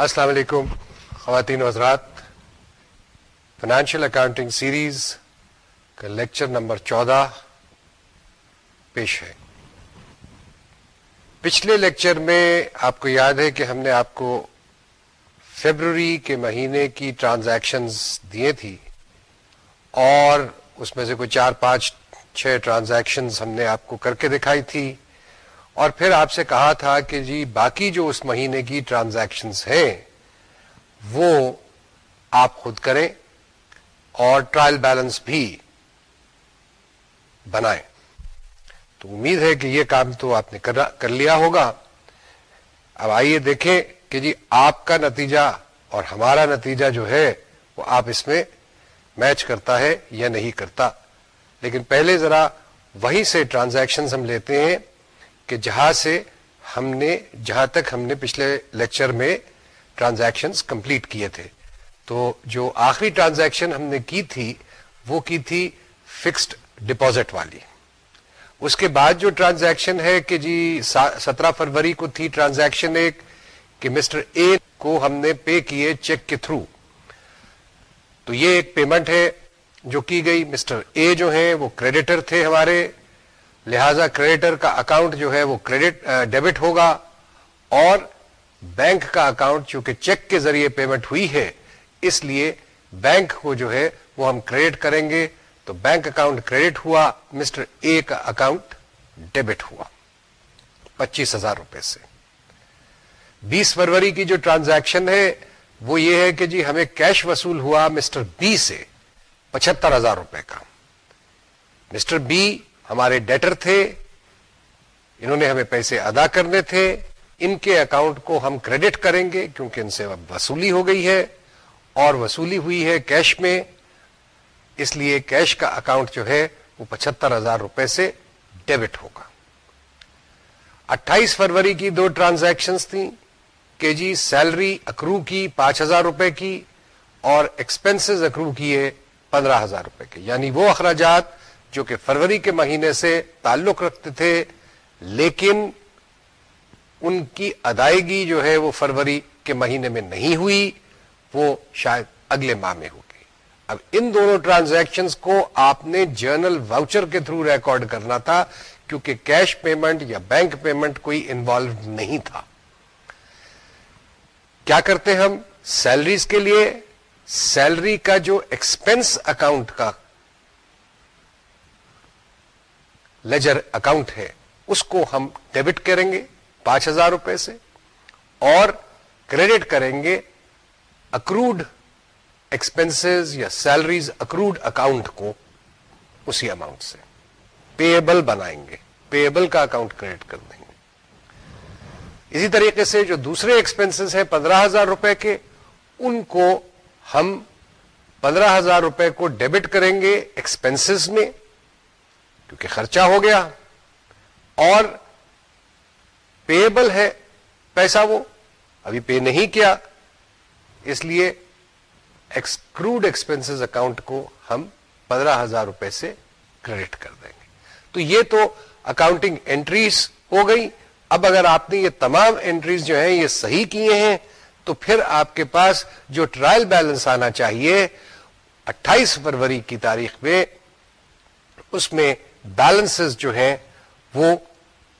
السلام علیکم خواتین و حضرات فائنانشیل اکاؤنٹنگ سیریز کا لیکچر نمبر چودہ پیش ہے پچھلے لیکچر میں آپ کو یاد ہے کہ ہم نے آپ کو فیبرری کے مہینے کی ٹرانزیکشنز دیے تھی اور اس میں سے کوئی چار پانچ چھ ٹرانزیکشنز ہم نے آپ کو کر کے دکھائی تھی اور پھر آپ سے کہا تھا کہ جی باقی جو اس مہینے کی ٹرانزیکشنز ہیں، وہ آپ خود کریں اور ٹرائل بیلنس بھی بنائیں۔ تو امید ہے کہ یہ کام تو آپ نے کر لیا ہوگا۔ اب آئیے دیکھیں کہ جی آپ کا نتیجہ اور ہمارا نتیجہ جو ہے، وہ آپ اس میں میچ کرتا ہے یا نہیں کرتا۔ لیکن پہلے ذرا وہیں سے ٹرانزیکشن ہم لیتے ہیں۔ کہ جہاں سے ہم نے، جہاں تک ہم نے پچھلے لیکچر میں ٹرانزیکشن کمپلیٹ کیے تھے۔ تو جو آخری ٹرانزیکشن ہم نے کی تھی، وہ کی تھی فکسڈ ڈپوزٹ والی۔ اس کے بعد جو ٹرانزیکشن ہے کہ جی سترہ فروری کو تھی ٹرانزیکشن ایک، کہ مسٹر اے کو ہم نے پے کیے چیک کے تھرو تو یہ ایک پیمنٹ ہے جو کی گئی۔ مسٹر اے جو ہیں، وہ کریڈیٹر تھے ہمارے۔ لہذا کریڈیٹر کا اکاؤنٹ جو ہے وہ کریڈٹ ڈیبٹ ہوگا اور بینک کا اکاؤنٹ چونکہ چیک کے ذریعے پیمنٹ ہوئی ہے، اس لیے بینک کو جو ہے وہ ہم کریڈٹ کریں گے۔ تو بینک اکاؤنٹ کریڈٹ ہوا مسٹر اے کا اکاؤنٹ ڈیبٹ ہوا۔ پچیس ہزار روپے سے۔ بیس فروری کی جو ٹرانزیکشن ہے، وہ یہ ہے کہ جی ہمیں کیش وصول ہوا مسٹر بی سے پچہتر ہزار روپے کا۔ مسٹر بی ہمارے ڈیٹر تھے، انہوں نے ہمیں پیسے ادا کرنے تھے، ان کے اکاؤنٹ کو ہم کریڈٹ کریں گے کیونکہ ان سے اب وصولی ہو گئی ہے اور وصولی ہوئی ہے کیش میں، اس لیے کیش کا اکاؤنٹ جو ہے وہ پچہتر ہزار روپے سے ڈیبٹ ہوگا۔ اٹھائیس فروری کی دو ٹرانزیکشن تھیں کہ جی سیلری اکرو کی پانچ ہزار روپے کی اور ایکسپینسز اکرو کیے پندرہ ہزار روپے کے یعنی وہ اخراجات جو کہ فروری کے مہینے سے تعلق رکھتے تھے، لیکن ان کی ادائیگی جو ہے وہ فروری کے مہینے میں نہیں ہوئی، وہ شاید اگلے ماہ میں ہوگی۔ اب ان دونوں ٹرانزیکشن کو آپ نے جرنل واؤچر کے تھرو ریکارڈ کرنا تھا، کیونکہ کیش پیمنٹ یا بینک پیمنٹ کوئی انوالو نہیں تھا۔ کیا کرتے ہم؟ سیلریز کے لیے سیلری کا جو ایکسپینس اکاؤنٹ کا لیجر اکاؤنٹ ہے، اس کو ہم ڈیبٹ کریں گے پانچ ہزار روپے سے اور کریڈٹ کریں گے اکروڈ ایکسپینسز یا سیلریز اکروڈ اکاؤنٹ کو اسی اماؤنٹ سے۔ پیبل بنائیں گے پیبل کا اکاؤنٹ کریڈٹ کر دیں گے۔ اسی طریقے سے جو دوسرے ایکسپینسز ہیں پندرہ ہزار روپے کے، ان کو ہم پندرہ ہزار روپے کو ڈیبٹ کریں گے ایکسپینسز میں۔ کیونکہ خرچہ ہو گیا اور پیبل ہے پیسہ وہ، ابھی پے نہیں کیا۔ اس لیے ایکسکروڈ ایکسپینس اکاؤنٹ کو ہم پندرہ ہزار روپے سے کریڈٹ کر دیں گے۔ تو یہ تو اکاؤنٹنگ انٹریز ہو گئی اب اگر آپ نے یہ تمام انٹریز جو ہیں یہ صحیح کیے ہیں، تو پھر آپ کے پاس جو ٹرائل بیلنس آنا چاہیے، اٹھائیس فروری کی تاریخ میں، اس میں بیلنسز جو ہیں وہ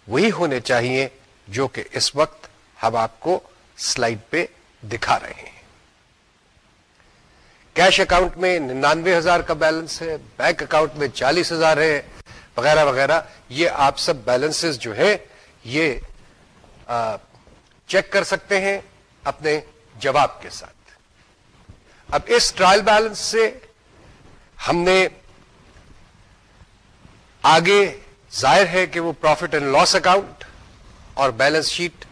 وہی ہونے چاہیے جو کہ اس وقت ہم آپ کو سلائڈ پہ دکھا رہے ہیں۔ کیش اکاؤنٹ میں ننانوے ہزار کا بیلنس ہے، بینک اکاؤنٹ میں چالیس ہزار ہے، وغیرہ وغیرہ۔ یہ آپ سب بیلنسز جو ہے یہ چیک کر سکتے ہیں اپنے جواب کے ساتھ۔ اب اس ٹرائل بیلنس سے ہم نے آگے ظاہر ہے کہ وہ پروفٹ اینڈ لاس اکاؤنٹ اور بیلنس شیٹ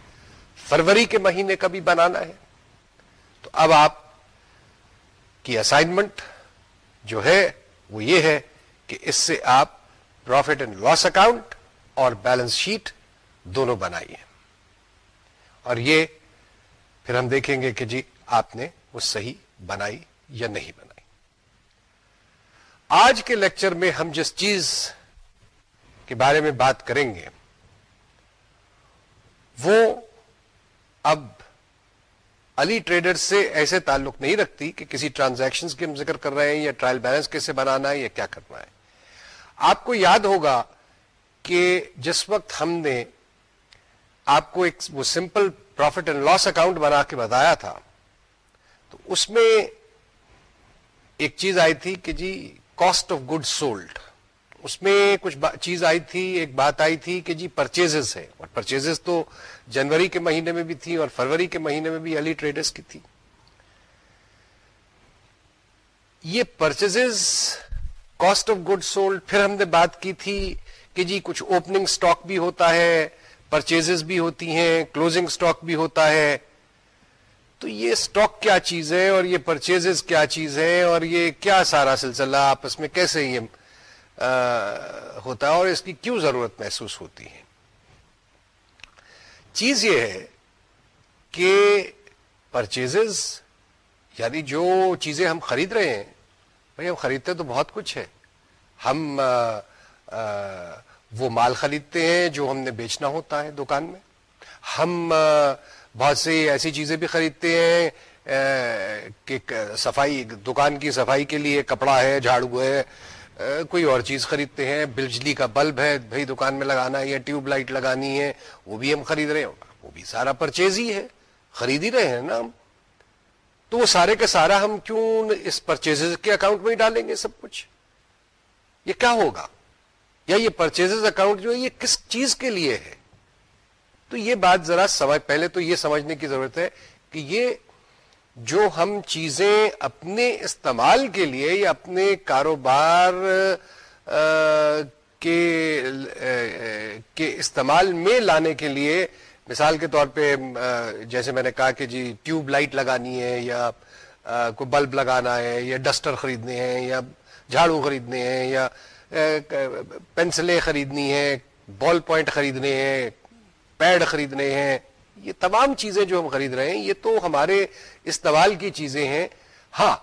فروری کے مہینے کا بھی بنانا ہے۔ تو اب آپ کی اسائنمنٹ جو ہے وہ یہ ہے کہ اس سے آپ پروفٹ اینڈ لاس اکاؤنٹ اور بیلنس شیٹ دونوں بنائیے۔ اور یہ پھر ہم دیکھیں گے کہ جی آپ نے وہ صحیح بنائی یا نہیں بنائی۔ آج کے لیکچر میں ہم جس چیز کے بارے میں بات کریں گے، وہ اب علی ٹریڈر سے ایسے تعلق نہیں رکھتی کہ کسی ٹرانزیکشن کی ہم ذکر کر رہے ہیں یا ٹرائل بیلنس کیسے بنانا ہے یا کیا کرنا ہے۔ آپ کو یاد ہوگا کہ جس وقت ہم نے آپ کو ایک وہ simple profit and loss account بنا کے بتایا تھا، تو اس میں ایک چیز آئی تھی کہ جی کاسٹ آف گڈ سولڈ اس میں کچھ چیز آئی تھی، ایک بات آئی تھی کہ جی پرچیز ہے اور پرچیز تو جنوری کے مہینے میں بھی تھی اور فروری کے مہینے میں بھی علی ٹریڈرز کی تھی یہ purchase cost of good sold پھر ہم نے بات کی تھی کہ جی کچھ اوپننگ سٹاک بھی ہوتا ہے پرچیز بھی ہوتی ہیں کلوزنگ سٹاک بھی ہوتا ہے۔ تو یہ سٹاک کیا چیز ہے اور یہ پرچیز کیا چیز ہے اور یہ کیا سارا سلسلہ آپس میں کیسے یہ ہوتا ہے اور اس کی کیوں ضرورت محسوس ہوتی ہے؟ چیز یہ ہے کہ پرچیز یعنی جو چیزیں ہم خرید رہے ہیں بھائی ہم خریدتے تو بہت کچھ ہے۔ ہم آ, آ, وہ مال خریدتے ہیں جو ہم نے بیچنا ہوتا ہے دکان میں۔ ہم بہت سی ایسی چیزیں بھی خریدتے ہیں کہ صفائی دکان کی صفائی کے لیے کپڑا ہے جھاڑو ہے کوئی اور چیز خریدتے ہیں؟ بجلی کا بلب ہے، بھائی دکان میں لگانا ہے یا ٹیوب لائٹ لگانی ہے، وہ بھی ہم خرید رہے ہیں۔ وہ بھی سارا پرچیز ہی ہے۔ خرید ہی رہے ہیں نا ہم۔ تو وہ سارے کا سارا ہم کیوں اس پرچیز کے اکاؤنٹ میں ہی ڈالیں گے سب کچھ؟ یہ کیا ہوگا؟ یا یہ پرچیز اکاؤنٹ جو ہے، یہ کس چیز کے لیے ہے؟ تو یہ بات ذرا سمجھ، پہلے تو یہ سمجھنے کی ضرورت ہے کہ یہ جو ہم چیزیں اپنے استعمال کے لیے یا اپنے کاروبار کے استعمال میں لانے کے لیے، مثال کے طور پہ جیسے میں نے کہا کہ جی ٹیوب لائٹ لگانی ہے یا کوئی بلب لگانا ہے یا ڈسٹر خریدنے ہیں یا جھاڑو خریدنے ہیں یا پینسلیں خریدنی ہیں، بال پوائنٹ خریدنے ہیں، پیڈ خریدنے ہیں یہ تمام چیزیں جو ہم خرید رہے ہیں، یہ تو ہمارے استعمال کی چیزیں ہیں۔ ہاں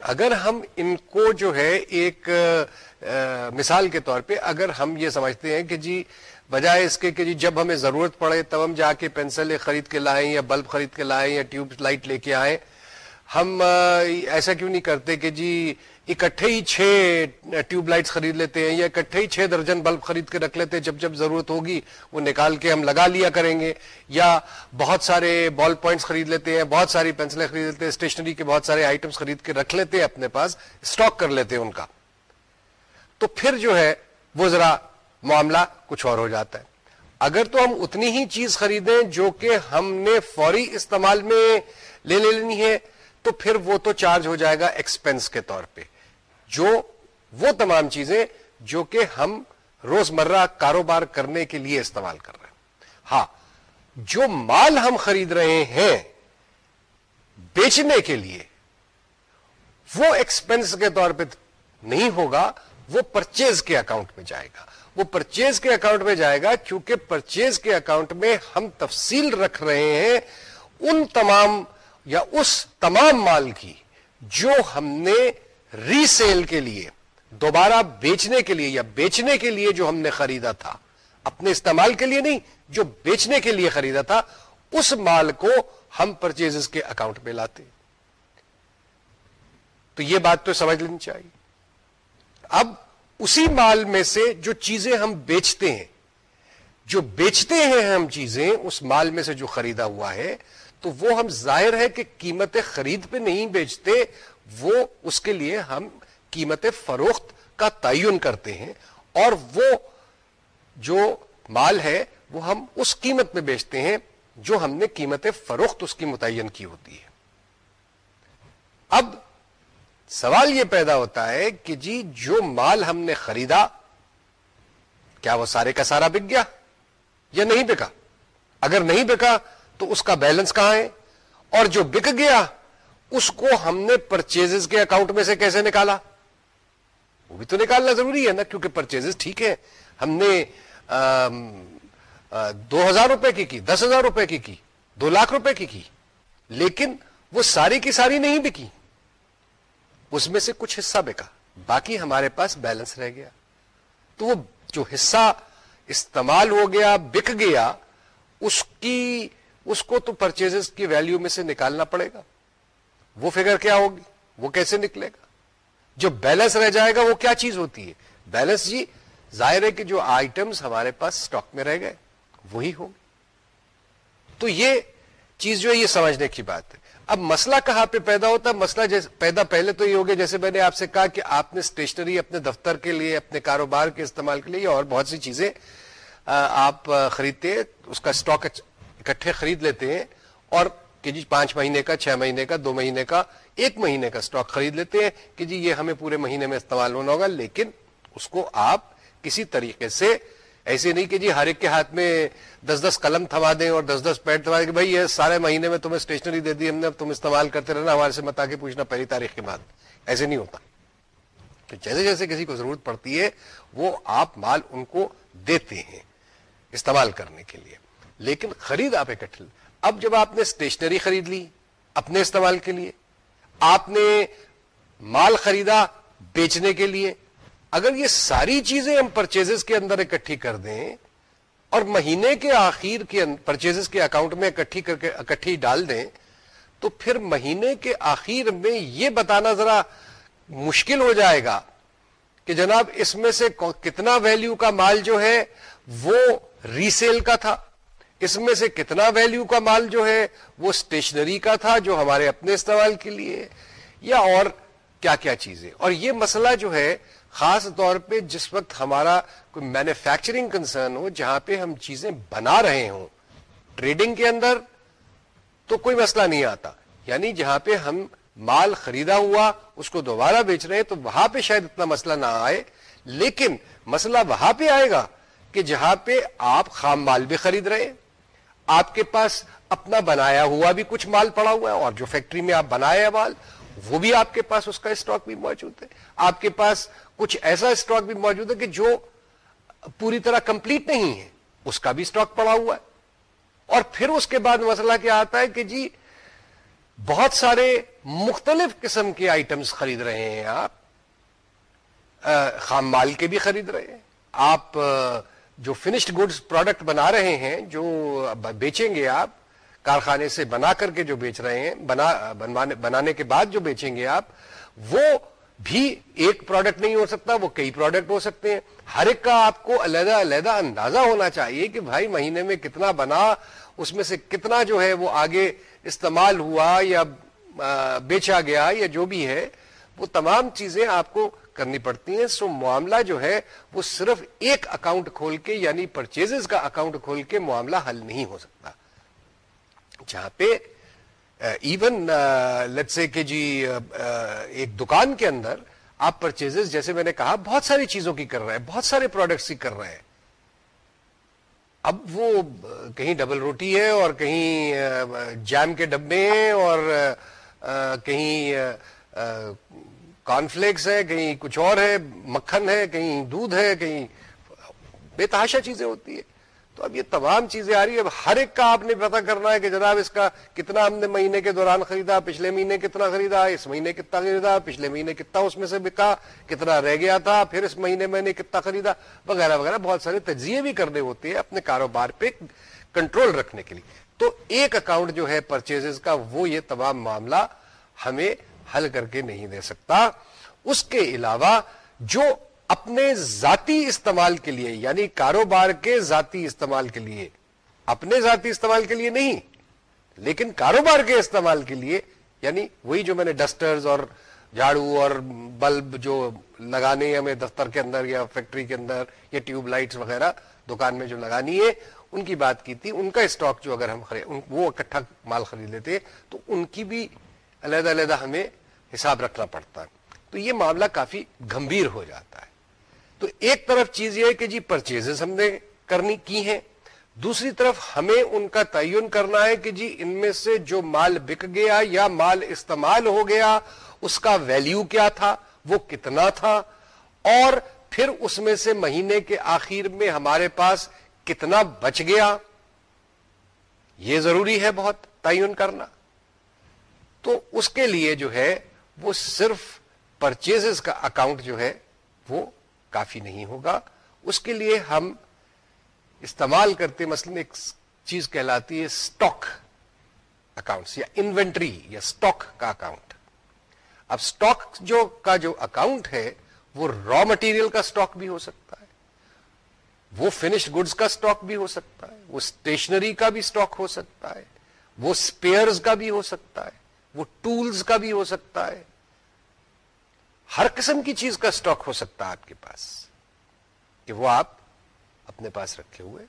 اگر ہم ان کو جو ہے ایک مثال کے طور پہ اگر ہم یہ سمجھتے ہیں کہ جی بجائے اس کے کہ جی جب ہمیں ضرورت پڑے تب ہم جا کے پینسلیں خرید کے لائیں یا بلب خرید کے لائیں یا ٹیوب لائٹ لے کے آئیں۔ ہم ایسا کیوں نہیں کرتے کہ جی اکٹھے ہی چھ ٹیوب لائٹس خرید لیتے ہیں یا اکٹھے ہی چھ درجن بلب خرید کے رکھ لیتے ہیں، جب جب ضرورت ہوگی وہ نکال کے ہم لگا لیا کریں گے۔ یا بہت سارے بال پوائنٹس خرید لیتے ہیں، بہت ساری پینسلیں خرید لیتے ہیں اسٹیشنری کے بہت سارے آئٹمس خرید کے رکھ لیتے ہیں اپنے پاس، اسٹاک کر لیتے ہیں ان کا۔ تو پھر جو ہے وہ ذرا معاملہ کچھ اور ہو جاتا ہے۔ اگر تو ہم اتنی ہی چیز خریدیں جو کہ ہم نے فوری استعمال میں لے لینی ہے تو پھر وہ تو چارج ہو جائے گا ایکسپینس کے طور پہ۔ جو وہ تمام چیزیں جو کہ ہم روزمرہ کاروبار کرنے کے لیے استعمال کر رہے ہیں۔ ہاں جو مال ہم خرید رہے ہیں بیچنے کے لیے، وہ ایکسپنس کے طور پہ نہیں ہوگا، وہ پرچیز کے اکاؤنٹ میں جائے گا۔ وہ پرچیز کے اکاؤنٹ میں جائے گا کیونکہ پرچیز کے اکاؤنٹ میں ہم تفصیل رکھ رہے ہیں ان تمام یا اس تمام مال کی جو ہم نے ری سیل کے لیے، دوبارہ بیچنے کے لیے یا بیچنے کے لیے جو ہم نے خریدا تھا، اپنے استعمال کے لیے نہیں، جو بیچنے کے لیے خریدا تھا، اس مال کو ہم پرچیز کے اکاؤنٹ میں لاتے۔ تو یہ بات تو سمجھ لینی چاہیے۔ اب اسی مال میں سے جو چیزیں ہم بیچتے ہیں، جو بیچتے ہیں ہم چیزیں، اس مال میں سے جو خریدا ہوا ہے تو وہ ہم ظاہر ہے کہ قیمت خرید پہ نہیں بیچتے، وہ اس کے لیے ہم قیمت فروخت کا تعین کرتے ہیں اور وہ جو مال ہے، وہ ہم اس قیمت میں بیچتے ہیں جو ہم نے قیمت فروخت اس کی متعین کی ہوتی ہے۔ اب سوال یہ پیدا ہوتا ہے کہ جی جو مال ہم نے خریدا، کیا وہ سارے کا سارا بک گیا یا نہیں بکا؟ اگر نہیں بکا تو اس کا بیلنس کہاں ہے؟ اور جو بک گیا، اس کو ہم نے پرچیز کے اکاؤنٹ میں سے کیسے نکالا؟ وہ بھی تو نکالنا ضروری ہے نا، کیونکہ پرچیز ٹھیک ہے ہم نے دو ہزار روپے کی کی، دس ہزار روپے کی کی، دو لاکھ روپے کی کی، لیکن وہ ساری کی ساری نہیں بکی۔ اس میں سے کچھ حصہ بکا، باقی ہمارے پاس بیلنس رہ گیا۔ تو وہ جو حصہ استعمال ہو گیا، بک گیا، اس کی اس کو تو پرچیز کی ویلیو میں سے نکالنا پڑے گا۔ وہ فگر کیا ہوگی؟ وہ کیسے نکلے گا؟ جو بیلنس رہ جائے گا، وہ کیا چیز ہوتی ہے؟ بیلنس جی ظاہر ہے کہ جو آئٹمس ہمارے پاس اسٹاک میں رہ گئے، وہی ہوگی تو یہ چیز جو ہے، یہ سمجھنے کی بات ہے۔ اب مسئلہ کہاں پہ پیدا ہوتا؟ ہے مسئلہ پیدا پہلے تو یہ ہو گیا، جیسے میں نے آپ سے کہا کہ آپ نے اسٹیشنری اپنے دفتر کے لیے، اپنے کاروبار کے استعمال کے لیے، اور بہت سی چیزیں آپ خریدتے ہیں، اس کا اسٹاک اکٹھے خرید لیتے ہیں اور کہ جی پانچ مہینے کا، چھ مہینے کا، دو مہینے کا، ایک مہینے کا اسٹاک خرید لیتے ہیں کہ جی یہ ہمیں پورے مہینے میں استعمال ہونا ہوگا، لیکن اس کو آپ کسی طریقے سے ایسے نہیں کہ جی ہر ایک کے ہاتھ میں دس دس قلم تھما دیں اور دس دس پیڈ تھما دیں کہ بھائی یہ سارے مہینے میں تمہیں اسٹیشنری دے دی، ہم نے اب تم استعمال کرتے رہنا، ہمارے سے متا کے پوچھنا پہلی تاریخ کے بعد۔ ایسے نہیں ہوتا۔ تو جیسے جیسے کسی کو ضرورت پڑتی ہے، وہ آپ مال ان کو دیتے ہیں استعمال کرنے کے لیے۔ لیکن خرید آپ اکٹھے اب جب آپ نے اسٹیشنری خرید لی، اپنے استعمال کے لیے، آپ نے مال خریدا بیچنے کے لیے، اگر یہ ساری چیزیں ہم پرچیز کے اندر اکٹھی کر دیں اور مہینے کے آخر کے پرچیز کے اکاؤنٹ میں اکٹھی کر کے اکٹھی ڈال دیں، تو پھر مہینے کے آخر میں یہ بتانا ذرا مشکل ہو جائے گا کہ جناب اس میں سے کتنا ویلیو کا مال جو ہے وہ ریسیل کا تھا۔ اس میں سے کتنا ویلیو کا مال جو ہے وہ اسٹیشنری کا تھا جو ہمارے اپنے استعمال کے لیے، یا اور کیا کیا چیزیں؟ اور یہ مسئلہ جو ہے، خاص طور پہ جس وقت ہمارا کوئی مینوفیکچرنگ کنسرن ہو، جہاں پہ ہم چیزیں بنا رہے ہوں ٹریڈنگ کے اندر، تو کوئی مسئلہ نہیں آتا۔ یعنی جہاں پہ ہم مال خریدا ہوا، اس کو دوبارہ بیچ رہے ہیں، تو وہاں پہ شاید اتنا مسئلہ نہ آئے۔ لیکن مسئلہ وہاں پہ آئے گا کہ جہاں پہ آپ خام مال بھی خرید رہے ہیں۔ آپ کے پاس اپنا بنایا ہوا بھی کچھ مال پڑا ہوا ہے اور جو فیکٹری میں آپ بنایا مال، وہ بھی آپ کے پاس اس کا اسٹاک بھی موجود ہے۔ آپ کے پاس کچھ ایسا اسٹاک بھی موجود ہے کہ جو پوری طرح کمپلیٹ نہیں ہے، اس کا بھی اسٹاک پڑا ہوا ہے۔ اور پھر اس کے بعد مسئلہ کیا آتا ہے کہ جی بہت سارے مختلف قسم کے آئٹمس خرید رہے ہیں آپ۔ خام مال کے بھی خرید رہے ہیں۔ آپ جو فنشڈ گڈس پروڈکٹ بنا رہے ہیں، جو بیچیں گے آپ، کارخانے سے بنا کر کے جو بیچ رہے ہیں، بنا بنانے کے بعد جو بیچیں گے آپ، وہ بھی ایک پروڈکٹ نہیں ہو سکتا، وہ کئی پروڈکٹ ہو سکتے ہیں۔ ہر ایک کا آپ کو علیحدہ علیحدہ اندازہ ہونا چاہیے کہ بھائی مہینے میں کتنا بنا، اس میں سے کتنا جو ہے وہ آگے استعمال ہوا یا بیچا گیا یا جو بھی ہے، وہ تمام چیزیں آپ کو کرنی پڑتی ہیں۔ سو معاملہ جو ہے، وہ صرف ایک اکاؤنٹ کھول کے یعنی پرچیز کا اکاؤنٹ کھول کے معاملہ حل نہیں ہو سکتا۔ جہاں پہ ایون لیٹ سے کہ جی ایک دکان کے اندر آپ پرچیز جیسے میں نے کہا، بہت ساری چیزوں کی کر رہے ہیں، بہت سارے پروڈکٹس کی کر رہے ہیں۔ اب وہ کہیں ڈبل روٹی ہے اور کہیں جیم کے ڈبے ہیں اور کہیں کارن فلیکس ہے، کہیں کچھ اور ہے، مکھن ہے، کہیں دودھ ہے، کہیں بے تحاشا چیزیں ہوتی ہے تو اب یہ تمام چیزیں آ رہی ہے ہر ایک کا آپ نے پتا کرنا ہے کہ جناب اس کا کتنا ہم نے مہینے کے دوران خریدا، پچھلے مہینے کتنا خریدا، اس مہینے کتنا خریدا، پچھلے مہینے کتنا اس میں سے بکا، کتنا رہ گیا تھا، پھر اس مہینے میں نے کتنا خریدا، وغیرہ وغیرہ۔ بہت سارے تجزیے بھی کرنے ہوتے ہیں اپنے کاروبار پہ کنٹرول رکھنے کے لیے۔ تو ایک اکاؤنٹ جو ہے پرچیز کا، وہ یہ تمام معاملہ ہمیں حل کر کے نہیں دے سکتا۔ اس کے علاوہ جو اپنے ذاتی استعمال کے لیے یعنی کاروبار کے ذاتی استعمال کے لیے، اپنے ذاتی استعمال کے لیے نہیں، لیکن کاروبار کے استعمال کے لیے یعنی وہی جو میں نے ڈسٹرز اور جھاڑو اور بلب جو لگانے ہیں ہمیں دفتر کے اندر یا فیکٹری کے اندر یا ٹیوب لائٹس وغیرہ دکان میں جو لگانی ہے، ان کی بات کی تھی۔ ان کا اسٹاک جو اگر ہم خرید وہ اکٹھا مال خرید لیتے، تو ان کی بھی علیحدہ علیحدہ ہمیں حساب رکھنا پڑتا ہے۔ تو یہ معاملہ کافی گمبھیر ہو جاتا ہے۔ تو ایک طرف چیز یہ ہے کہ جی پرچیز ہم نے کرنی کی ہیں۔ دوسری طرف ہمیں ان کا تعین کرنا ہے کہ جی ان میں سے جو مال بک گیا یا مال استعمال ہو گیا، اس کا ویلیو کیا تھا، وہ کتنا تھا؟ اور پھر اس میں سے مہینے کے آخر میں ہمارے پاس کتنا بچ گیا؟ یہ ضروری ہے بہت تعین کرنا۔ تو اس کے لیے جو ہے وہ صرف پرچیز کا اکاؤنٹ جو ہے وہ کافی نہیں ہوگا۔ اس کے لیے ہم استعمال کرتے مثلا ایک چیز کہلاتی ہے اسٹاک اکاؤنٹ یا انوینٹری یا اسٹاک کا اکاؤنٹ اب اسٹاک جو کا جو اکاؤنٹ ہے وہ را مٹیریل کا اسٹاک بھی ہو سکتا ہے۔ وہ فنشڈ گڈس کا اسٹاک بھی ہو سکتا ہے۔ وہ اسٹیشنری کا بھی اسٹاک ہو سکتا ہے۔ وہ اسپیئرز کا بھی ہو سکتا ہے۔ وہ ٹولز کا بھی ہو سکتا ہے۔ ہر قسم کی چیز کا اسٹاک ہو سکتا ہے آپ کے پاس۔ کہ وہ آپ اپنے پاس رکھے ہوئے۔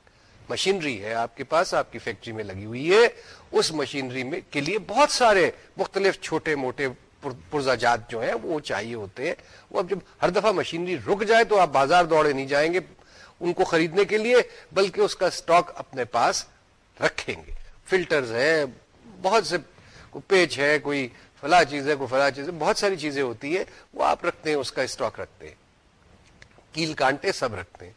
مشینری ہے آپ کے پاس، آپ کی فیکٹری میں لگی ہوئی ہے۔ اس مشینری میں کے لیے بہت سارے مختلف چھوٹے موٹے پرزا جات جو ہیں وہ چاہیے ہوتے ہیں۔ وہ اب جب ہر دفعہ مشینری رک جائے تو آپ بازار دوڑے نہیں جائیں گے۔ ان کو خریدنے کے لیے بلکہ اس کا اسٹاک اپنے پاس رکھیں گے۔ فلٹرز ہے بہت سے کوئی پیچ ہے، کوئی فلاں چیز ہے، کوئی فلاں چیز ہے، بہت ساری چیزیں ہوتی ہے وہ آپ رکھتے ہیں، اس کا اسٹاک رکھتے ہیں۔ کیل کانٹے سب رکھتے ہیں۔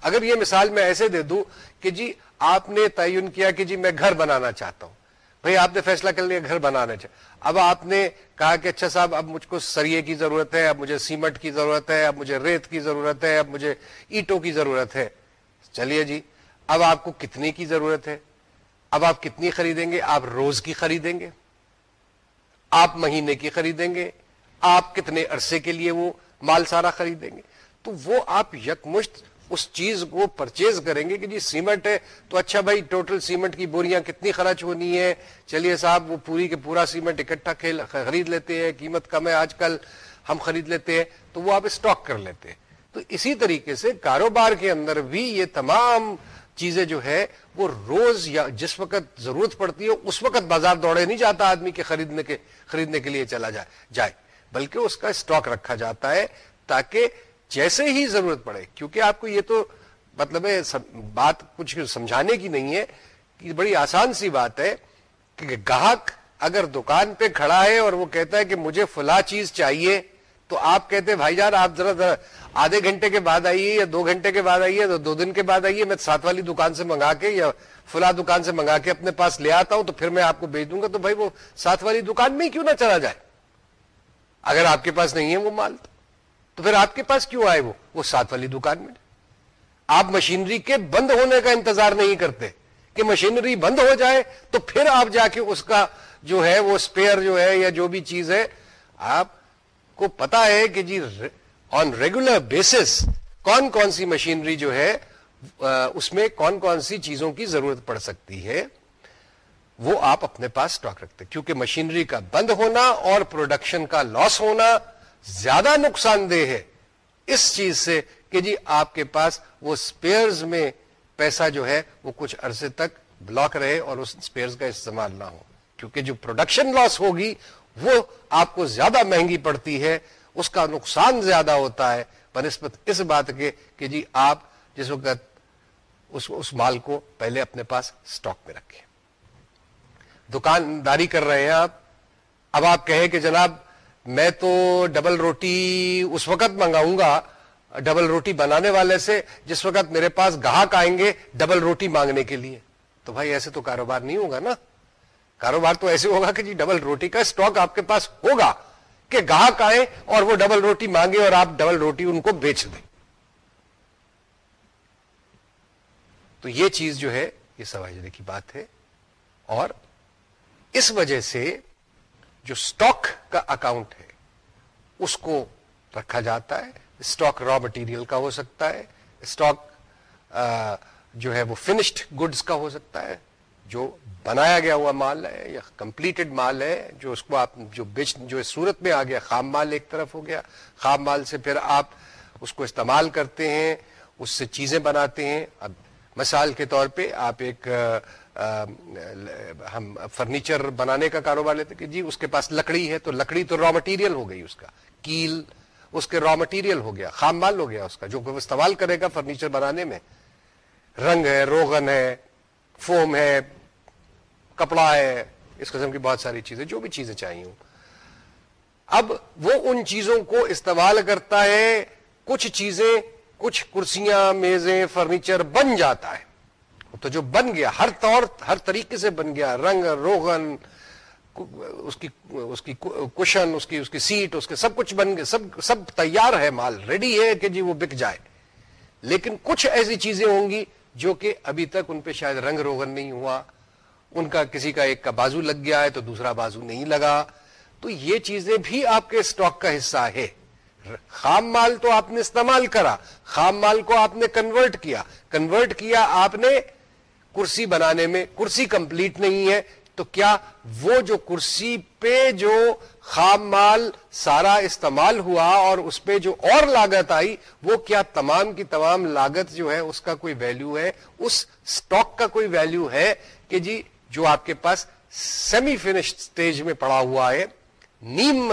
اگر یہ مثال میں ایسے دے دوں کہ جی آپ نے تعین کیا کہ جی میں گھر بنانا چاہتا ہوں۔ بھائی آپ نے فیصلہ کر لیا گھر بنانا چاہے اب آپ نے کہا کہ اچھا صاحب، اب مجھ کو سریے کی ضرورت ہے، اب مجھے سیمنٹ کی ضرورت ہے، اب مجھے ریت کی ضرورت ہے، اب مجھے اینٹوں کی ضرورت ہے۔ چلیے جی اب آپ کو کتنے کی ضرورت ہے؟ اب آپ کتنی خریدیں گے؟ آپ روز کی خریدیں گے۔ آپ مہینے کی خریدیں گے، آپ کتنے عرصے کے لیے وہ مال سارا خریدیں گے۔ تو وہ آپ یکمشت اس چیز کو پرچیز کریں گے کہ جی سیمنٹ ہے تو اچھا بھائی ٹوٹل سیمنٹ کی بوریاں کتنی خرچ ہونی ہے چلیے صاحب، وہ پوری کے پورا سیمنٹ اکٹھا خرید لیتے ہیں، قیمت کم ہے آج کل، ہم خرید لیتے ہیں۔ تو وہ آپ اسٹاک کر لیتے ہیں۔ تو اسی طریقے سے کاروبار کے اندر بھی یہ تمام چیزیں جو ہے وہ روز یا جس وقت ضرورت پڑتی ہے اس وقت بازار دوڑے نہیں جاتا آدمی کے خریدنے کے خریدنے کے لیے چلا جائے جائے۔ بلکہ اس کا اسٹاک رکھا جاتا ہے تاکہ جیسے ہی ضرورت پڑے، کیونکہ آپ کو یہ تو مطلب بات کچھ سمجھانے کی نہیں ہے کہ بڑی آسان سی بات ہے کہ گاہک اگر دکان پہ کھڑا ہے اور وہ کہتا ہے کہ مجھے فلاں چیز چاہیے تو آپ کہتے ہیں، بھائی جان، آپ ذرا ذرا آدھے گھنٹے کے بعد آئیے یا دو گھنٹے کے بعد آئیے دو دن کے بعد آئیے، میں ساتھ والی دکان سے منگا کے یا فلاں دکان سے منگا کے اپنے پاس لے آتا ہوں، تو پھر میں آپ کو بھیج دوں گا۔ تو بھائی، وہ ساتھ والی دکان میں ہی کیوں نہ چلا جائے؟ اگر آپ کے پاس نہیں ہے وہ مال، تو تو پھر آپ کے پاس کیوں آئے وہ؟ وہ ساتھ والی دکان میں۔ آپ مشینری کے بند ہونے کا انتظار نہیں کرتے کہ مشینری بند ہو جائے تو پھر آپ جا کے اس کا جو ہے، وہ اسپیئر جو ہے یا جو بھی چیز ہے، آپ کو پتا ہے کہ جی آن ریگولر بیسس کون کون سی مشینری جو ہے اس میں کون کون سی چیزوں کی ضرورت پڑ سکتی ہے، وہ آپ اپنے پاس اسٹاک رکھتے کیونکہ مشینری کا بند ہونا اور پروڈکشن کا لاس ہونا زیادہ نقصان دہ ہے۔ اس چیز سے کہ جی آپ کے پاس وہ اسپیئرز میں پیسہ جو ہے، وہ کچھ عرصے تک بلاک رہے اور اس اسپیئرز کا استعمال نہ ہو۔ کیونکہ جو پروڈکشن لاس ہوگی وہ آپ کو زیادہ مہنگی پڑتی ہے، اس کا نقصان زیادہ ہوتا ہے۔ بنسبت اس بات کے کہ جی آپ جس وقت اس اس مال کو پہلے اپنے پاس اسٹاک میں رکھیں۔ دکانداری کر رہے ہیں آپ۔ اب آپ کہیں کہ جناب میں تو ڈبل روٹی اس وقت منگاؤں گا، ڈبل روٹی بنانے والے سے جس وقت میرے پاس گاہک آئیں گے ڈبل روٹی مانگنے کے لیے۔ تو بھائی ایسے تو کاروبار نہیں ہوگا نا۔ کاروبار تو ایسے ہوگا کہ جی ڈبل روٹی کا اسٹاک آپ کے پاس ہوگا کہ گاہک آئے اور وہ ڈبل روٹی مانگے اور آپ ڈبل روٹی ان کو بیچ دیں۔ تو یہ چیز جو ہے، یہ سواجنے کی بات ہے۔ اور اس وجہ سے جو اسٹاک کا اکاؤنٹ ہے، اس کو رکھا جاتا ہے۔ اسٹاک را مٹیریل کا ہو سکتا ہے۔ اسٹاک جو ہے وہ فنشڈ گڈس کا ہو سکتا ہے۔ جو بنایا گیا ہوا مال ہے، یا کمپلیٹڈ مال ہے، جو اس کو آپ جو بیچ، جو صورت میں آ گیا، خام مال ایک طرف ہو گیا، خام مال سے پھر آپ اس کو استعمال کرتے ہیں، اس سے چیزیں بناتے ہیں۔ اب مثال کے طور پہ آپ ایک ہم فرنیچر بنانے کا کاروبار لیتے کہ جی اس کے پاس لکڑی ہے تو لکڑی تو را مٹیریل ہو گئی اس کا، کیل اس کے را مٹیریل ہو گیا، خام مال ہو گیا اس کا، جو استعمال کرے گا فرنیچر بنانے میں۔ رنگ ہے، روغن ہے، فوم ہے کپڑا ہے، اس قسم کی بہت ساری چیزیں، جو بھی چیزیں چاہیے ہوں۔ اب وہ ان چیزوں کو استعمال کرتا ہے، کچھ چیزیں، کچھ کرسیاں، میزیں، فرنیچر بن جاتا ہے۔ تو جو بن گیا، ہر طور، ہر طریقے سے بن گیا، رنگ، روغن، اس کی اس کی کشن، اس کی اس کی سیٹ، اس کے سب کچھ بن گیا، سب سب تیار ہے، مال ریڈی ہے کہ جی وہ بک جائے۔ لیکن کچھ ایسی چیزیں ہوں گی جو کہ ابھی تک ان پہ شاید رنگ روغن نہیں ہوا۔ ان کا کسی کا ایک کا بازو لگ گیا ہے تو دوسرا بازو نہیں لگا۔ تو یہ چیزیں بھی آپ کے اسٹاک کا حصہ ہے خام مال تو آپ نے استعمال کرا۔ خام مال کو آپ نے کنورٹ کیا۔ کنورٹ کیا آپ نے کرسی بنانے میں۔ کرسی کمپلیٹ نہیں ہے۔ تو کیا وہ جو کرسی پہ جو خام مال سارا استعمال ہوا اور اس پہ جو اور لاگت آئی، وہ کیا تمام کی تمام لاگت جو ہے اس کا کوئی ویلیو ہے؟ اس سٹاک کا کوئی ویلیو ہے؟ کہ جی جو آپ کے پاس سیمی فنشڈ سٹیج میں پڑا ہوا ہے، نیم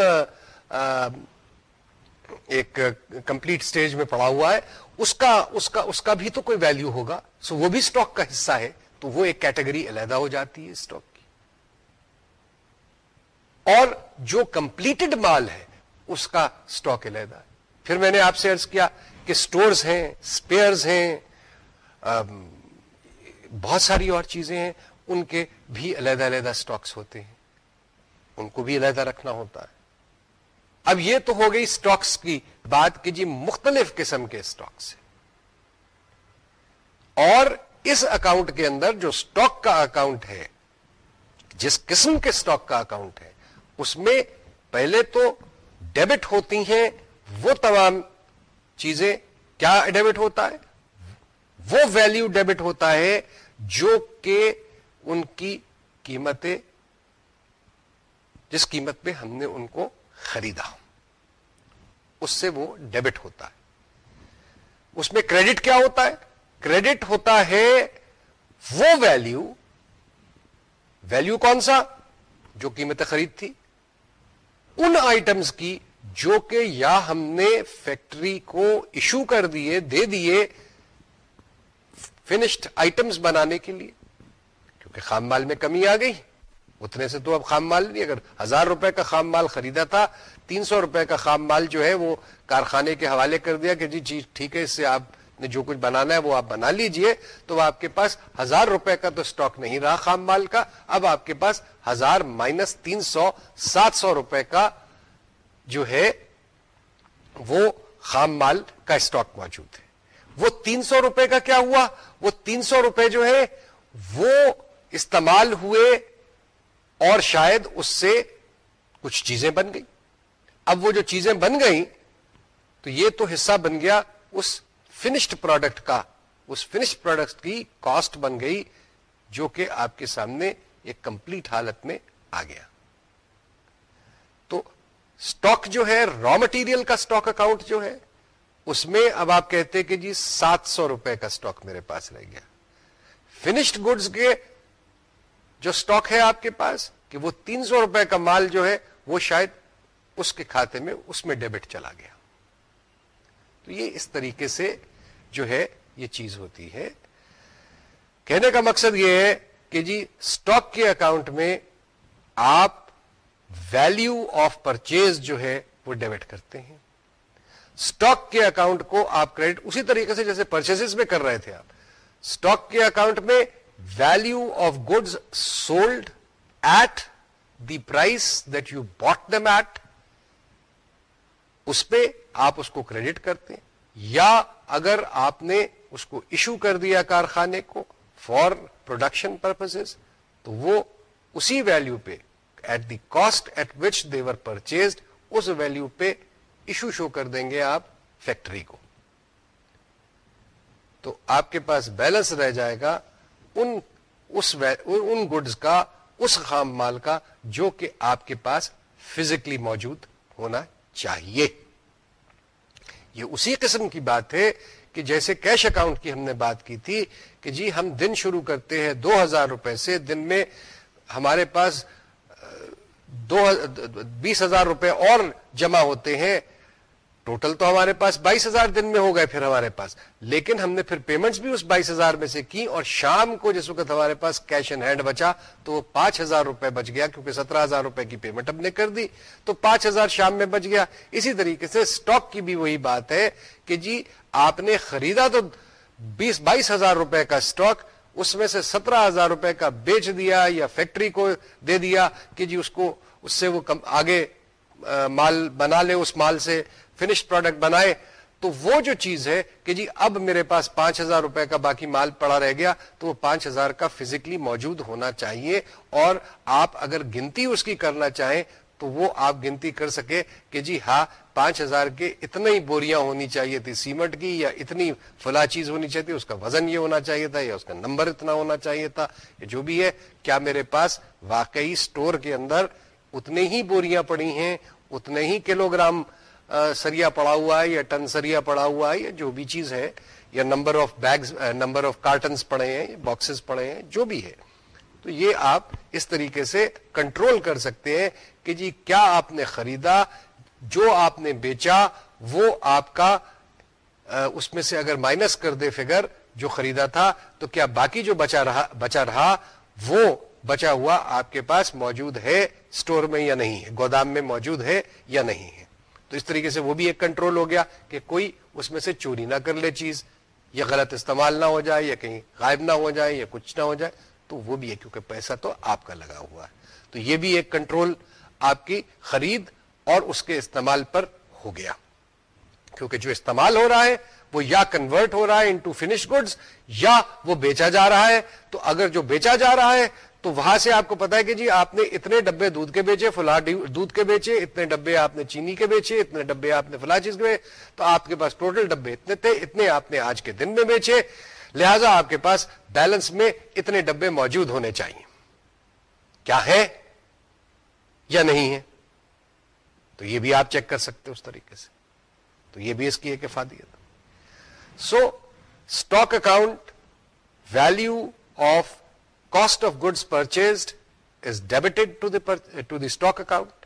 ایک کمپلیٹ سٹیج میں پڑا ہوا ہے، اس کا اس کا اس کا بھی تو کوئی ویلیو ہوگا۔ سو وہ بھی سٹاک کا حصہ ہے، تو وہ ایک کیٹیگری علیحدہ ہو جاتی ہے اسٹاک کی۔ اور جو کمپلیٹڈ مال ہے، اس کا اسٹاک علیحدہ ہے۔ پھر میں نے آپ سے ارض کیا کہ سٹورز ہیں اسپیئرز ہیں بہت ساری اور چیزیں ہیں۔ ان کے بھی علیحدہ علیحدہ اسٹاکس ہوتے ہیں۔ ان کو بھی علیحدہ رکھنا ہوتا ہے۔ اب یہ تو ہو گئی سٹاکس کی بات کہ جی مختلف قسم کے اسٹاکس ہیں۔ اور اس اکاؤنٹ کے اندر جو سٹاک کا اکاؤنٹ ہے، جس قسم کے سٹاک کا اکاؤنٹ ہے، اس میں پہلے تو ڈیبٹ ہوتی ہیں، وہ تمام چیزیں کیا ڈیبٹ ہوتا ہے؟ وہ ویلیو ڈیبٹ ہوتا ہے جو کہ ان کی قیمتیں، جس قیمت پہ ہم نے ان کو خریدا۔ اس سے وہ ڈیبٹ ہوتا ہے۔ اس میں کریڈٹ کیا ہوتا ہے؟ کریڈٹ ہوتا ہے وہ ویلیو ویلیو کون سا؟ جو قیمت خرید تھی۔ ان آئٹمس کی جو کہ یا ہم نے فیکٹری کو ایشو کر دیے، دے دیے، فنشڈ آئٹمس بنانے کے لیے۔ کیونکہ خام مال میں کمی آ گئی، اتنے سے تو اب خام مال نہیں اگر ہزار روپے کا خام مال خریدا تھا، تین سو روپے کا خام مال جو ہے وہ کارخانے کے حوالے کر دیا کہ جی چیز ٹھیک ہے، اس سے آپ نے جو کچھ بنانا ہے وہ آپ بنا لیجیے، تو آپ کے پاس ہزار روپے کا تو سٹاک نہیں رہا خام مال کا، اب آپ کے پاس ہزار مائنس تین سو سات سو روپے کا جو ہے وہ خام مال کا اسٹاک موجود ہے۔ وہ تین سو روپے کا کیا ہوا؟ وہ تین سو روپے جو ہے وہ استعمال ہوئے اور شاید اس سے کچھ چیزیں بن گئی اب وہ جو چیزیں بن گئیں، تو یہ تو حصہ بن گیا اس فنشڈ پروڈکٹ کا۔ اس فنشڈ پروڈکٹ کی کاسٹ بن گئی جو کہ آپ کے سامنے ایک کمپلیٹ حالت میں آ گیا۔ تو سٹاک جو ہے را مٹیریل کا سٹاک اکاؤنٹ جو ہے، اس میں اب آپ کہتے کہ جی سات سو روپے کا سٹاک میرے پاس رہ گیا۔ فنشڈ گڈز کے جو سٹاک ہے آپ کے پاس، کہ وہ تین سو روپے کا مال جو ہے، وہ شاید اس کے کھاتے میں، اس میں ڈیبٹ چلا گیا۔ تو یہ اس طریقے سے جو ہے، یہ چیز ہوتی ہے۔ کہنے کا مقصد یہ ہے کہ جی سٹاک کے اکاؤنٹ میں آپ ویلیو آف پرچیز جو ہے، وہ ڈیبٹ کرتے ہیں۔ سٹاک کے اکاؤنٹ کو آپ کریڈٹ اسی طریقے سے جیسے پرچیز میں کر رہے تھے آپ۔ سٹاک کے اکاؤنٹ میں value of goods sold at the price that you bought them at اس پہ آپ اس کو کریڈٹ کرتے ہیں. یا اگر آپ نے اس کو ایشو کر دیا کارخانے کو فار پروڈکشن پرپز تو وہ اسی ویلو پہ at the cost at which they were purchased us value پہ ایشو شو کر دیں گے آپ فیکٹری کو. تو آپ کے پاس بیلنس رہ جائے گا ان اس ان گڈز کا، اس خام مال کا جو کہ آپ کے پاس فزیکلی موجود ہونا چاہیے۔ یہ اسی قسم کی بات ہے کہ جیسے کیش اکاؤنٹ کی ہم نے بات کی تھی کہ جی ہم دن شروع کرتے ہیں دو ہزار روپے سے، دن میں ہمارے پاس دو بیس ہزار روپے اور جمع ہوتے ہیں۔ ٹوٹل تو ہمارے پاس بائیس ہزار دن میں ہو گئے پھر ہمارے پاس۔ لیکن ہم نے پھر پیمنٹس بھی اس بائیس ہزار میں سے کی اور شام کو جس وقت ہمارے پاس کیش ان ہینڈ بچا تو وہ پانچ ہزار روپے بچ گیا کیونکہ سترہ ہزار روپے کی پیمنٹ ہم نے کر دی۔ تو پانچ ہزار شام میں بچ گیا۔ اسی طریقے سے اسٹاک کی بھی وہی بات ہے کہ جی آپ نے خریدا تو بیس، بائیس ہزار روپے کا اسٹاک اس میں سے سترہ ہزار روپے کا بیچ دیا یا فیکٹری کو دے دیا کہ جی اس کو، اس سے وہ آگے مال بنا لے، اس مال سے فنش پروڈکٹ بنائے، تو وہ جو چیز ہے کہ جی اب میرے پاس پانچ ہزار روپے کا باقی مال پڑا رہ گیا، تو وہ پانچ ہزار کا فزیکلی موجود ہونا چاہیے اور آپ اگر گنتی اس کی کرنا چاہیں تو وہ آپ گنتی کر سکے کہ جی ہاں پانچ ہزار کے اتنا ہی بوریاں ہونی چاہیے تھی سیمنٹ کی یا اتنی فلا چیز ہونی چاہیے تھی، اس کا وزن یہ ہونا چاہیے تھا یا اس کا نمبر اتنا ہونا چاہیے تھا جو بھی ہے، کیا میرے پاس واقعی سٹور کے اندر اتنے ہی بوریاں پڑی ہیں، اتنے ہی کلو گرام سریا پڑا ہوا ہے یا ٹن سریا پڑا ہوا ہے یا جو بھی چیز ہے، یا number of bags number of cartons پڑے ہیں، باکسز پڑے ہیں، جو بھی ہے۔ تو یہ آپ اس طریقے سے کنٹرول کر سکتے ہیں کہ جی کیا آپ نے خریدا، جو آپ نے بیچا، وہ آپ کا اس میں سے اگر مائنس کر دے فگر جو خریدا تھا، تو کیا باقی جو بچا رہا بچا رہا، وہ بچا ہوا آپ کے پاس موجود ہے سٹور میں یا نہیں ہے، گودام میں موجود ہے یا نہیں ہے۔ تو اس طریقے سے وہ بھی ایک کنٹرول ہو گیا کہ کوئی اس میں سے چوری نہ کر لے چیز، یا غلط استعمال نہ ہو جائے، یا کہیں غائب نہ ہو جائے، یا کچھ نہ ہو جائے، تو وہ بھی ہے کیونکہ پیسہ تو آپ کا لگا ہوا ہے۔ تو یہ بھی ایک کنٹرول آپ کی خرید اور اس کے استعمال پر ہو گیا۔ کیونکہ جو استعمال ہو رہا ہے، وہ یا کنورٹ ہو رہا ہے انٹو فنش گڈز یا وہ بیچا جا رہا ہے۔ تو اگر جو بیچا جا رہا ہے تو وہاں سے آپ کو پتا ہے کہ جی آپ نے اتنے ڈبے دودھ کے بیچے، فلاں دودھ کے بیچے، اتنے ڈبے آپ نے چینی کے بیچے، اتنے ڈبے آپ نے فلاں چیز کے تو آپ کے پاس ٹوٹل ڈبے اتنے تھے، اتنے آپ نے آج کے دن میں بیچے۔ لہذا آپ کے پاس بیلنس میں اتنے ڈبے موجود ہونے چاہیے۔ کیا ہے یا نہیں ہے؟ تو یہ بھی آپ چیک کر سکتے اس طریقے سے۔ تو یہ بھی اس کی ایک افادیت so stock account value of cost of goods purchased is debited to to the stock account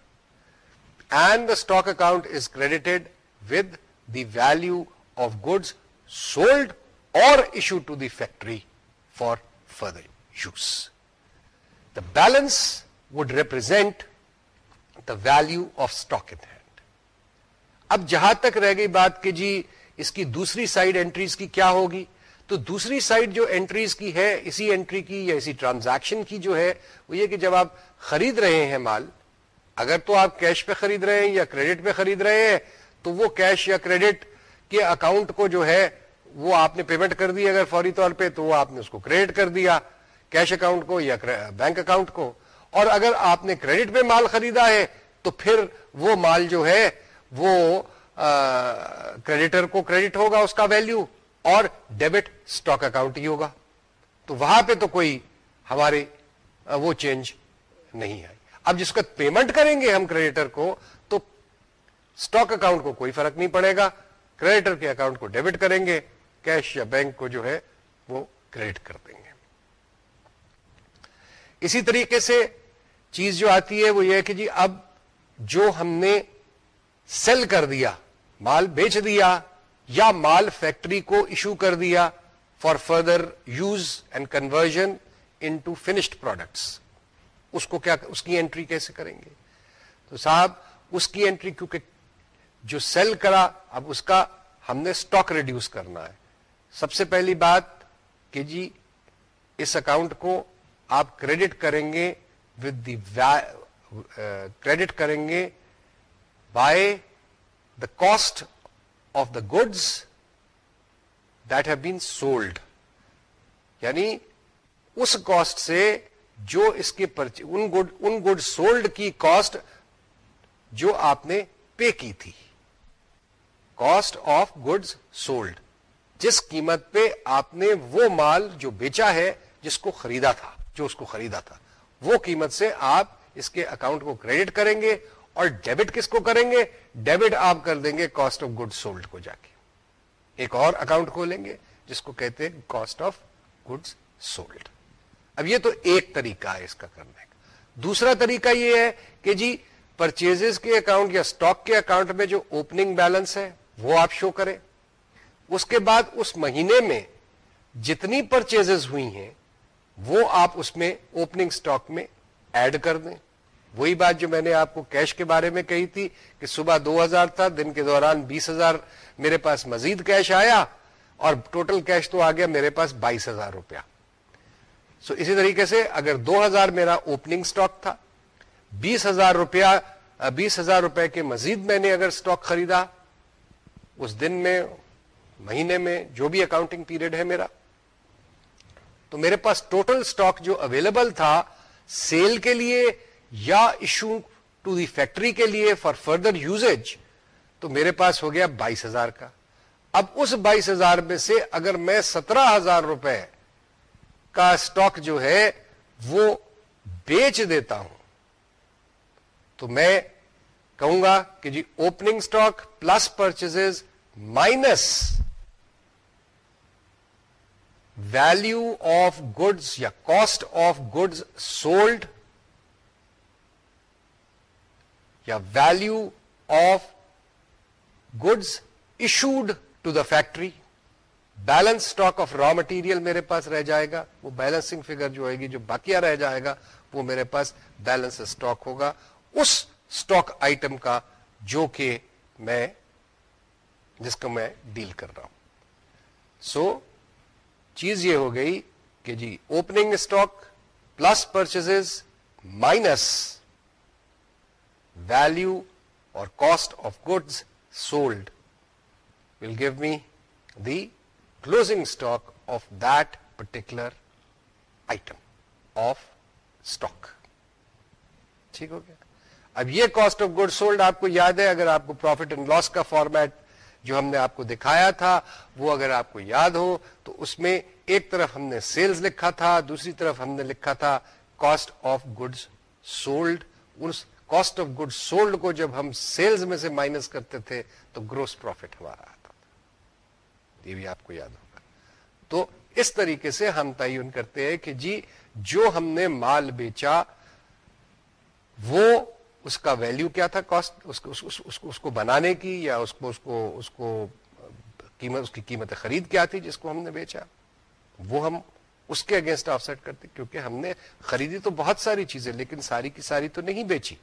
and the stock account is credited with the value of goods sold اور issue to the factory for further use the balance would represent the value of stock in hand اب جہاں تک رہ گئی بات کہ جی اس کی دوسری سائڈ اینٹریز کی کیا ہوگی تو دوسری سائڈ جو اینٹریز کی ہے، اسی اینٹری کی یا اسی ٹرانزیکشن کی جو ہے، وہ یہ کہ جب آپ خرید رہے ہیں مال، اگر تو آپ کیش پہ خرید رہے ہیں یا کریڈٹ پہ خرید رہے ہیں، تو وہ کیش یا کریڈٹ کے اکاؤنٹ کو جو ہے، وہ آپ نے پیمنٹ کر دی اگر فوری طور پہ، تو وہ آپ نے اس کو کریڈٹ کر دیا کیش اکاؤنٹ کو یا بینک اکاؤنٹ کو۔ اور اگر آپ نے کریڈٹ پہ مال خریدا ہے، تو پھر وہ مال جو ہے، وہ کریڈیٹر کو کریڈٹ ہوگا اس کا ویلیو اور ڈیبٹ اسٹاک اکاؤنٹ ہی ہوگا۔ تو وہاں پہ تو کوئی ہمارے وہ چینج نہیں آئی۔ اب جس کا پیمنٹ کریں گے ہم کریڈیٹر کو، تو اسٹاک اکاؤنٹ کو کوئی فرق نہیں پڑے گا۔ کریڈیٹر کے اکاؤنٹ کو ڈیبٹ کریں گے کیش یا بینک کو جو ہے، وہ کریڈٹ کر دیں گے۔ اسی طریقے سے چیز جو آتی ہے، وہ یہ ہے کہ جی اب جو ہم نے سیل کر دیا، مال بیچ دیا یا مال فیکٹری کو ایشو کر دیا for further use and conversion into finished products اس کو کیا اس کی انٹری کیسے کریں گے؟ تو صاحب، اس کی انٹری کیونکہ جو سیل کرا، اب اس کا ہم نے اسٹاک ریڈیوس کرنا ہے۔ سب سے پہلی بات کہ جی اس اکاؤنٹ کو آپ کریڈٹ کریں گے ود دی کریڈٹ کریں گے by the cost of the goods that have been sold یعنی اس کاسٹ سے جو اس کے ان گڈ ان گڈ سولڈ کی کاسٹ جو آپ نے پے کی تھی. کاسٹ آف گڈز سولڈ جس قیمت پہ آپ نے وہ مال جو بیچا ہے جس کو خریدا تھا، جو اس کو خریدا تھا، وہ قیمت سے آپ اس کے اکاؤنٹ کو کریڈٹ کریں گے اور ڈیبٹ کس کو کریں گے؟ ڈیبٹ آپ کر دیں گے کاسٹ آف گڈ سولڈ کو جا کے ایک اور اکاؤنٹ کھولیں گے جس کو کہتے ہیں کاسٹ آف گڈ سولڈ اب یہ تو ایک طریقہ ہے اس کا کرنے کا۔ دوسرا طریقہ یہ ہے کہ جی پرچیز کے اکاؤنٹ یا اسٹاک کے اکاؤنٹ میں جو اوپننگ بیلنس ہے، وہ آپ شو کریں۔ اس کے بعد اس مہینے میں جتنی پرچیز ہوئی ہیں، وہ آپ اس میں اوپننگ اسٹاک میں ایڈ کر دیں۔ وہی بات جو میں نے آپ کو کیش کے بارے میں کہی تھی کہ صبح دو ہزار تھا، دن کے دوران بیس ہزار میرے پاس مزید کیش آیا اور ٹوٹل کیش تو آ گیا میرے پاس بائیس ہزار روپیہ۔ سو اسی طریقے سے اگر دو ہزار میرا اوپننگ سٹاک تھا، بیس ہزار روپیہ، بیس ہزار روپے کے مزید میں نے اگر سٹاک خریدا، اس دن میں، مہینے میں جو بھی اکاؤنٹنگ پیریڈ ہے میرا، تو میرے پاس ٹوٹل سٹاک جو اویلیبل تھا سیل کے لیے یا ایشو ٹو دی فیکٹری کے لیے فار فردر یوزیج تو میرے پاس ہو گیا بائیس ہزار کا۔ اب اس بائیس ہزار میں سے اگر میں سترہ ہزار روپے کا اسٹاک جو ہے وہ بیچ دیتا ہوں، تو میں کہوں گا کہ جی opening stock plus purchase minus value of goods یا کاسٹ آف گڈز سولڈ یا value of goods issued to the factory balance stock of raw material میرے پاس رہ جائے گا وہ بیلنسنگ فگر جو ہوئے گی جو باقیہ رہ جائے گا وہ میرے پاس بیلنس اسٹاک ہوگا. اس اسٹاک آئٹم کا جو کہ میں جس کو میں ڈیل کر رہا ہوں. سو so, چیز یہ ہو گئی کہ جی opening stock plus purchase minus value اور cost of goods sold will give me the closing stock of that particular item of stock ٹھیک ہو گیا؟ اب یہ کاسٹ آف گڈ سولڈ آپ کو یاد ہے، اگر آپ کو پروفٹ اینڈ لاس کا فارمیٹ جو ہم نے آپ کو دکھایا تھا، وہ اگر آپ کو یاد ہو، تو اس میں ایک طرف ہم نے سیلز لکھا تھا، دوسری طرف ہم نے لکھا تھا کاسٹ آف گڈس سولڈ اس کاسٹ آف گڈ سولڈ کو جب ہم سیلز میں سے مائنس کرتے تھے تو گروس پروفٹ ہمارا آتا تھا۔ یہ بھی آپ کو یاد ہوگا۔ تو اس طریقے سے ہم تعین کرتے ہیں کہ جی جو ہم نے مال بیچا، وہ اس کا ویلیو کیا تھا کاسٹ اس کو بنانے کی یا اس کو اس کو اس کو قیمت، اس کی قیمت خرید کیا تھی جس کو ہم نے بیچا؟ وہ ہم اس کے اگینسٹ آف سیٹ کرتے، کیونکہ ہم نے خریدی تو بہت ساری چیزیں، لیکن ساری کی ساری تو نہیں بیچی۔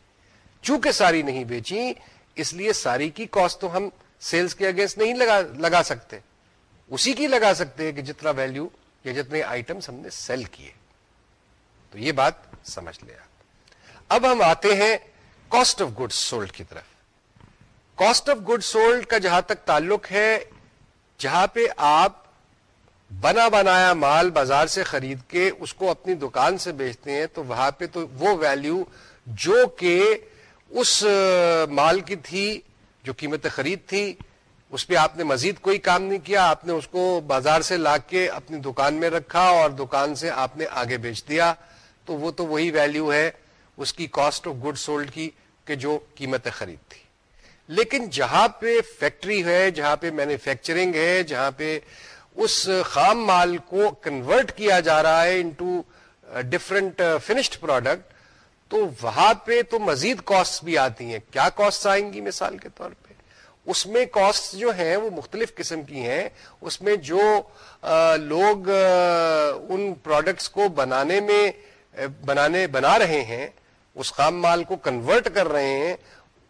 چونکہ ساری نہیں بیچی اس لیے ساری کی کاسٹ تو ہم سیلز کے اگینسٹ نہیں لگا لگا سکتے۔ اسی کی لگا سکتے ہیں کہ جتنا ویلیو یا جتنے آئٹمس ہم نے سیل کیے۔ تو یہ بات سمجھ لیا اب ہم آتے ہیں کاسٹ آف گڈ سولڈ کی طرف۔ کاسٹ آف گڈ سولڈ کا جہاں تک تعلق ہے، جہاں پہ آپ بنا بنایا مال بازار سے خرید کے اس کو اپنی دکان سے بیچتے ہیں، تو وہاں پہ تو وہ ویلیو جو کہ اس مال کی تھی، جو قیمت خرید تھی، اس پہ آپ نے مزید کوئی کام نہیں کیا، آپ نے اس کو بازار سے لا کے اپنی دکان میں رکھا اور دکان سے آپ نے آگے بیچ دیا۔ تو وہ تو وہی ویلیو ہے، اس کی کاسٹ آف گڈ سولڈ کی، کہ جو قیمت خرید تھی۔ لیکن جہاں پہ فیکٹری ہے، جہاں پہ مینوفیکچرنگ ہے، جہاں پہ اس خام مال کو کنورٹ کیا جا رہا ہے انٹو ڈفرنٹ فنشڈ پروڈکٹ تو وہاں پہ تو مزید کاسٹ بھی آتی ہیں۔ کیا کاسٹ آئیں گی مثال کے طور پہ؟ اس میں کاسٹ جو ہیں وہ مختلف قسم کی ہیں۔ اس میں جو لوگ ان پروڈکٹس کو بنانے میں بنانے، بنا رہے ہیں، اس خام مال کو کنورٹ کر رہے ہیں،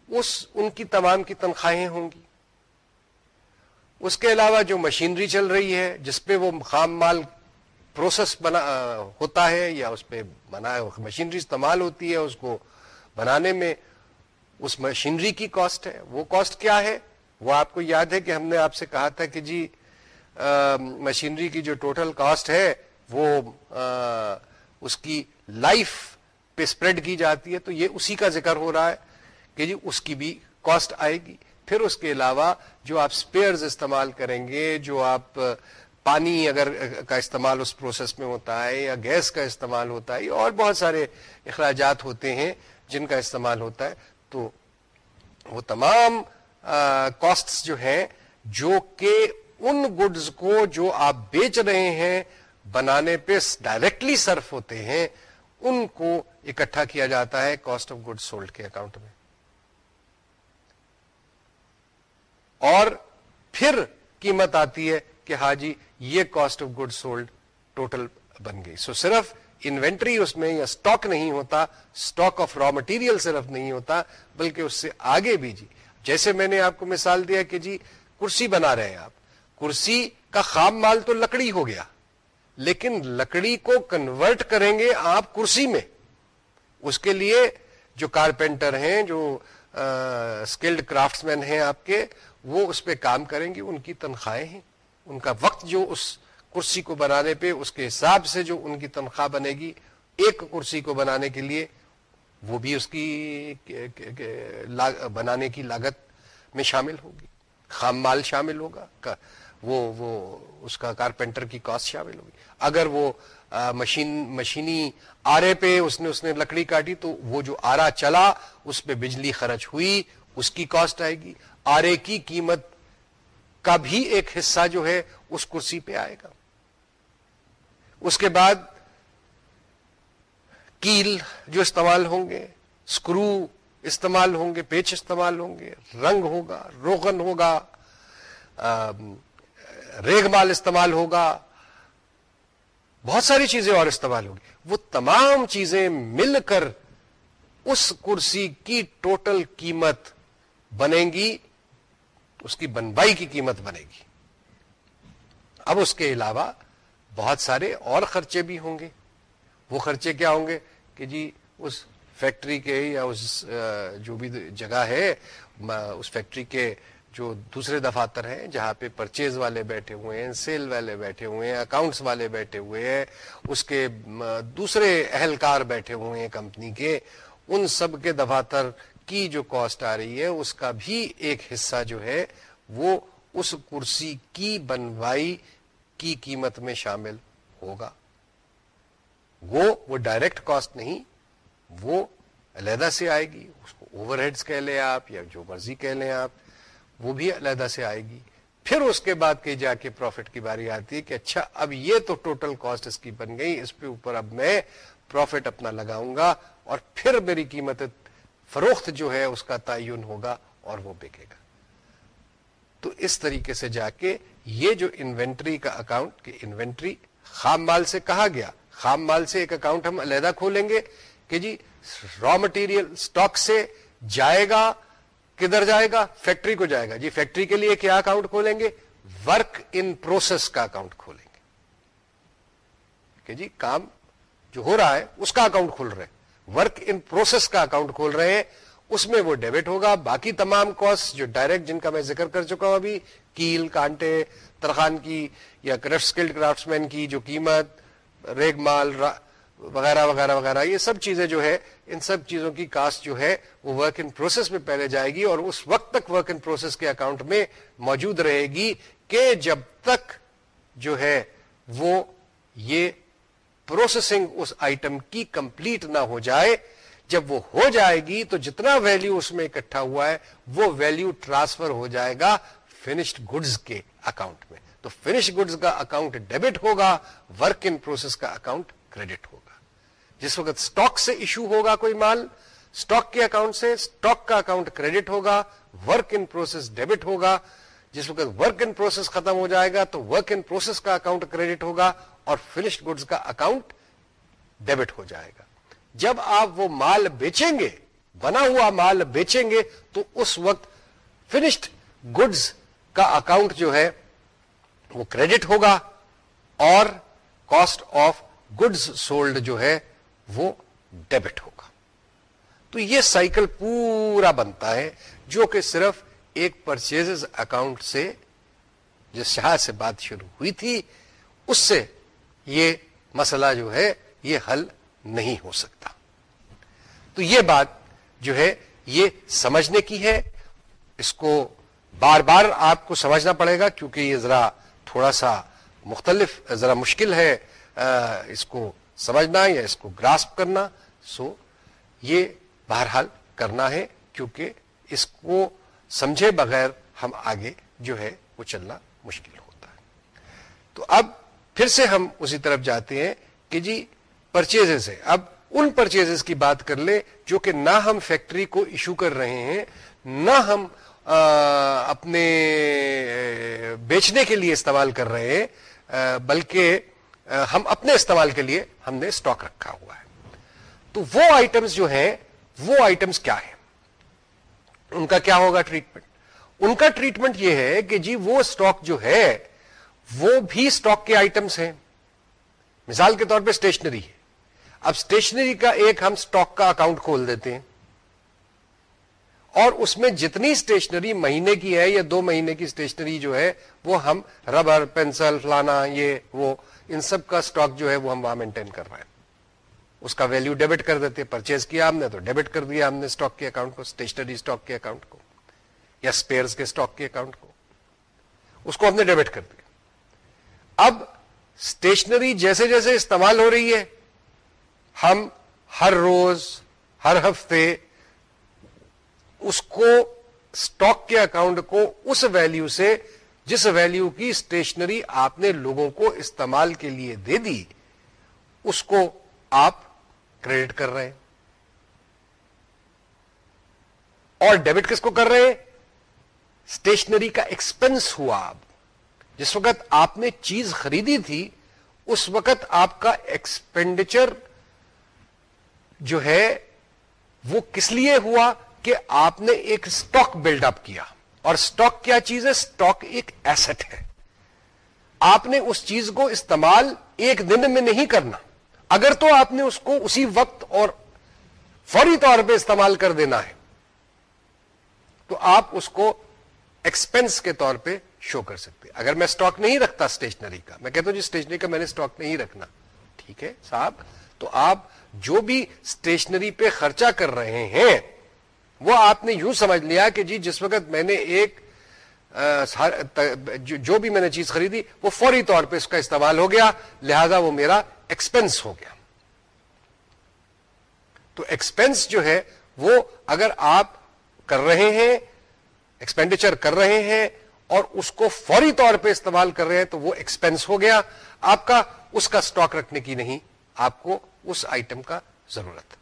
اس، ان کی تمام کی تنخواہیں ہوں گی۔ اس کے علاوہ جو مشینری چل رہی ہے، جس پہ وہ خام مال پروسیس بنا ہوتا ہے یا اس پہ بنا مشینری استعمال ہوتی ہے اس کو بنانے میں، اس مشینری کی کاسٹ ہے، وہ کاسٹ کیا ہے؟ وہ آپ کو یاد ہے کہ ہم نے آپ سے کہا تھا کہ جی مشینری کی جو ٹوٹل کاسٹ ہے وہ اس کی لائف پہ اسپریڈ کی جاتی ہے تو یہ اسی کا ذکر ہو رہا ہے کہ جی اس کی بھی کاسٹ آئے گی۔ پھر اس کے علاوہ جو آپ اسپیئرز استعمال کریں گے، جو آپ پانی اگر کا استعمال اس پروسیس میں ہوتا ہے یا گیس کا استعمال ہوتا ہے اور بہت سارے اخراجات ہوتے ہیں جن کا استعمال ہوتا ہے۔ تو وہ تمام کاسٹ جو ہیں، جو کہ ان گڈز کو جو آپ بیچ رہے ہیں، بنانے پہ ڈائریکٹلی صرف ہوتے ہیں، ان کو اکٹھا کیا جاتا ہے کاسٹ آف گڈ سولڈ کے اکاؤنٹ میں۔ اور پھر قیمت آتی ہے کہ ہاں جی یہ cost of good sold total بن گئی۔ سو so صرف انوینٹری اس میں یا اسٹاک نہیں ہوتا اسٹاک آف را مٹیریل صرف نہیں ہوتا، بلکہ اس سے آگے بھی جی۔ جیسے میں نے آپ کو مثال دیا کہ جی کرسی بنا رہے ہیں آپ۔ کرسی کا خام مال تو لکڑی ہو گیا، لیکن لکڑی کو کنورٹ کریں گے آپ کرسی میں۔ اس کے لیے جو کارپینٹر ہیں، جو اسکلڈ کرافٹس مین ہیں آپ کے، وہ اس پہ کام کریں گے، ان کی تنخواہیں ہیں۔ ان کا وقت جو اس کرسی کو بنانے پہ، اس کے حساب سے جو ان کی تنخواہ بنے گی ایک کرسی کو بنانے کے لیے، وہ بھی اس کی بنانے کی لاگت میں شامل ہوگی۔ خام مال شامل ہوگا وہ وہ اس کا کارپینٹر کی کاسٹ شامل ہوگی۔ اگر وہ مشین، مشینی آرے پہ اس نے اس نے لکڑی کاٹی تو وہ جو آرا چلا، اس پہ بجلی خرچ ہوئی، اس کی کاسٹ آئے گی۔ آرے کی قیمت کا بھی ایک حصہ جو ہے اس کرسی پہ آئے گا۔ اس کے بعد کیل جو استعمال ہوں گے اسکرو استعمال ہوں گے، پیچ استعمال ہوں گے، رنگ ہوگا، روغن ہوگا ریگ مال استعمال ہوگا۔ بہت ساری چیزیں اور استعمال ہوگی وہ تمام چیزیں مل کر اس کرسی کی ٹوٹل قیمت بنے گی۔ اس کی بنوائی کی قیمت بنے گی۔ اب اس کے علاوہ بہت سارے اور خرچے بھی ہوں گے۔ وہ خرچے کیا ہوں گے کہ جی اس فیکٹری کے یا اس جو بھی جگہ ہے اس فیکٹری کے جو دوسرے دفاتر ہیں، جہاں پہ پرچیز والے بیٹھے ہوئے ہیں سیل والے بیٹھے ہوئے ہیں اکاؤنٹس والے بیٹھے ہوئے ہیں، اس کے دوسرے اہلکار بیٹھے ہوئے ہیں کمپنی کے، ان سب کے دفاتر کی جو کاسٹ آ رہی ہے، اس کا بھی ایک حصہ جو ہے، وہ اس کرسی کی بنوائی کی قیمت میں شامل ہوگا۔ وہ وہ ڈائریکٹ کاسٹ نہیں، وہ علیحدہ سے آئے گی۔ اس کو اوور ہیڈس کہہ لیں آپ یا جو مرضی کہہ لیں آپ، وہ بھی علیحدہ سے آئے گی۔ پھر اس کے بعد کہیں جا کے پروفٹ کی باری آتی ہے کہ اچھا اب یہ تو ٹوٹل کاسٹ اس کی بن گئی، اس پہ اوپر اب میں پروفٹ اپنا لگاؤں گا اور پھر میری قیمت فروخت جو ہے، اس کا تعین ہوگا اور وہ بکے گا۔ تو اس طریقے سے جا کے یہ جو انوینٹری کا اکاؤنٹ، کہ انوینٹری خام مال سے کہا گیا، خام مال سے ایک اکاؤنٹ ہم علیحدہ کھولیں گے کہ جی را مٹیریل اسٹاک سے جائے گا، کدھر جائے گا؟ فیکٹری کو جائے گا۔ جی فیکٹری کے لیے کیا اکاؤنٹ کھولیں گے؟ ورک ان پروسیس کا اکاؤنٹ کھولیں گے۔ کہ جی کام جو ہو رہا ہے، اس کا اکاؤنٹ کھول رہے ورک ان پروسیس کا اکاؤنٹ کھول رہے ہیں، اس میں وہ ڈیبٹ ہوگا۔ باقی تمام کاسٹ جو ڈائریکٹ جن کا میں ذکر کر چکا ہوں ابھی، کیل، کانٹے، ترخان کی یا اسکلڈ کرافٹ مین کی جو قیمت، ریگ مال وغیرہ وغیرہ وغیرہ، یہ سب چیزیں جو ہے ان سب چیزوں کی کاسٹ جو ہے، وہ ورک ان پروسیس میں پہلے جائے گی اور اس وقت تک ورک ان پروسیس کے اکاؤنٹ میں موجود رہے گی کہ جب تک جو ہے، وہ یہ پروسیسنگ اس آئٹم کی کمپلیٹ نہ ہو جائے، جب وہ ہو جائے گی تو جتنا ویلیو اس میں اکٹھا ہوا ہے، وہ ویلیو ٹرانسفر ہو جائے گا فنشڈ گڈز کے اکاؤنٹ میں۔ تو فنش گڈز کا اکاؤنٹ ڈیبٹ ہوگا، ورک ان پروسیس کا اکاؤنٹ کریڈٹ ہوگا۔ جس وقت سٹاک سے ایشو ہوگا کوئی مال، سٹاک کے اکاؤنٹ سے سٹاک کا اکاؤنٹ کریڈٹ ہوگا، ورک ان پروسیس ڈیبٹ ہوگا۔ جس وقت ورک ان پروسیس ختم ہو جائے گا تو ورک ان پروسیس کا اکاؤنٹ کریڈٹ ہوگا اور فنشڈ گڈز کا اکاؤنٹ ڈیبٹ ہو جائے گا۔ جب آپ وہ مال بیچیں گے، بنا ہوا مال بیچیں گے، تو اس وقت فنشڈ گڈز کا اکاؤنٹ جو ہے، وہ کریڈٹ ہوگا اور کاسٹ آف گڈز سولڈ جو ہے، وہ ڈیبٹ ہوگا۔ تو یہ سائیکل پورا بنتا ہے، جو کہ صرف ایک پرچیز اکاؤنٹ سے جس شاہ سے بات شروع ہوئی تھی، اس سے یہ مسئلہ جو ہے، یہ حل نہیں ہو سکتا۔ تو یہ بات جو ہے، یہ سمجھنے کی ہے۔ اس کو بار بار آپ کو سمجھنا پڑے گا کیونکہ یہ ذرا تھوڑا سا مختلف، ذرا مشکل ہے اس کو سمجھنا یا اس کو گراسپ کرنا۔ سو یہ بہرحال کرنا ہے کیونکہ اس کو سمجھے بغیر ہم آگے جو ہے وہ چلنا مشکل ہوتا ہے۔ تو اب پھر سے ہم اسی طرف جاتے ہیں کہ جی پرچیز سے اب ان پرچیز کی بات کر لیں جو کہ نہ ہم فیکٹری کو ایشو کر رہے ہیں، نہ ہم اپنے بیچنے کے لیے استعمال کر رہے ہیں بلکہ ہم اپنے استعمال کے لیے ہم نے اسٹاک رکھا ہوا ہے۔ تو وہ آئٹمس جو ہیں، وہ آئٹمس کیا ہیں؟ ان کا کیا ہوگا ٹریٹمنٹ ان کا ٹریٹمنٹ یہ ہے کہ جی وہ اسٹاک جو ہے، وہ بھی اسٹاک کے آئٹمس ہیں۔ مثال کے طور پہ اسٹیشنری ہے۔ اب اسٹیشنری کا ایک ہم اسٹاک کا اکاؤنٹ کھول دیتے ہیں۔ اور اس میں جتنی اسٹیشنری مہینے کی ہے یا دو مہینے کی اسٹیشنری جو ہے، وہ ہم ربر پینسل فلانا، یہ، وہ، ان سب کا اسٹاک جو ہے، وہ ہم وہاں مینٹین کر رہے ہیں۔ اس کا ویلو ڈیبٹ کر دیتے پرچیز کیا ہم نے تو ڈیبٹ کر دیا ہم نے اسٹاک کے اکاؤنٹ کو اسٹیشنری اسٹاک کے اکاؤنٹ کو، یا اسپیئرس کے اسٹاک کے اکاؤنٹ کو. اس کو ہم نے ڈیبٹ کر دیا. اب اسٹیشنری جیسے جیسے استعمال ہو رہی ہے، ہم ہر روز، ہر ہفتے اس کو اسٹاک کے اکاؤنٹ کو اس ویلو سے، جس ویلو کی اسٹیشنری آپ نے لوگوں کو استعمال کے لیے دے دی، اس کو آپ کریڈٹ کر رہے ہیں۔ اور ڈیبٹ کس کو کر رہے ہیں؟ اسٹیشنری کا ایکسپنس ہوا اب۔ جس وقت آپ نے چیز خریدی تھی، اس وقت آپ کا ایکسپینڈیچر جو ہے، وہ کس لیے ہوا کہ آپ نے ایک اسٹاک بلڈ اپ کیا؟ اور اسٹاک کیا چیز ہے؟ اسٹاک ایک ایسٹ ہے۔ آپ نے اس چیز کو استعمال ایک دن میں نہیں کرنا۔ اگر تو آپ نے اس کو اسی وقت اور فوری طور پہ استعمال کر دینا ہے، تو آپ اس کو ایکسپینس کے طور پہ شو کر سکتے اگر میں اسٹاک نہیں رکھتا اسٹیشنری کا، میں کہتا ہوں جی اسٹیشنری کا میں نے اسٹاک نہیں رکھنا۔ ٹھیک ہے صاحب، تو آپ جو بھی اسٹیشنری پہ خرچہ کر رہے ہیں، وہ آپ نے یوں سمجھ لیا کہ جی جس وقت میں نے ایک جو بھی میں نے چیز خریدی، وہ فوری طور پہ اس کا استعمال ہو گیا، لہذا وہ میرا ایکسپینس ہو گیا۔ تو ایکسپینس جو ہے وہ اگر آپ کر رہے ہیں ایکسپینڈیچر کر رہے ہیں اور اس کو فوری طور پہ استعمال کر رہے ہیں تو وہ ایکسپینس ہو گیا۔ آپ کا، اس کا اسٹاک رکھنے کی نہیں، آپ کو اس آئٹم کا ضرورت۔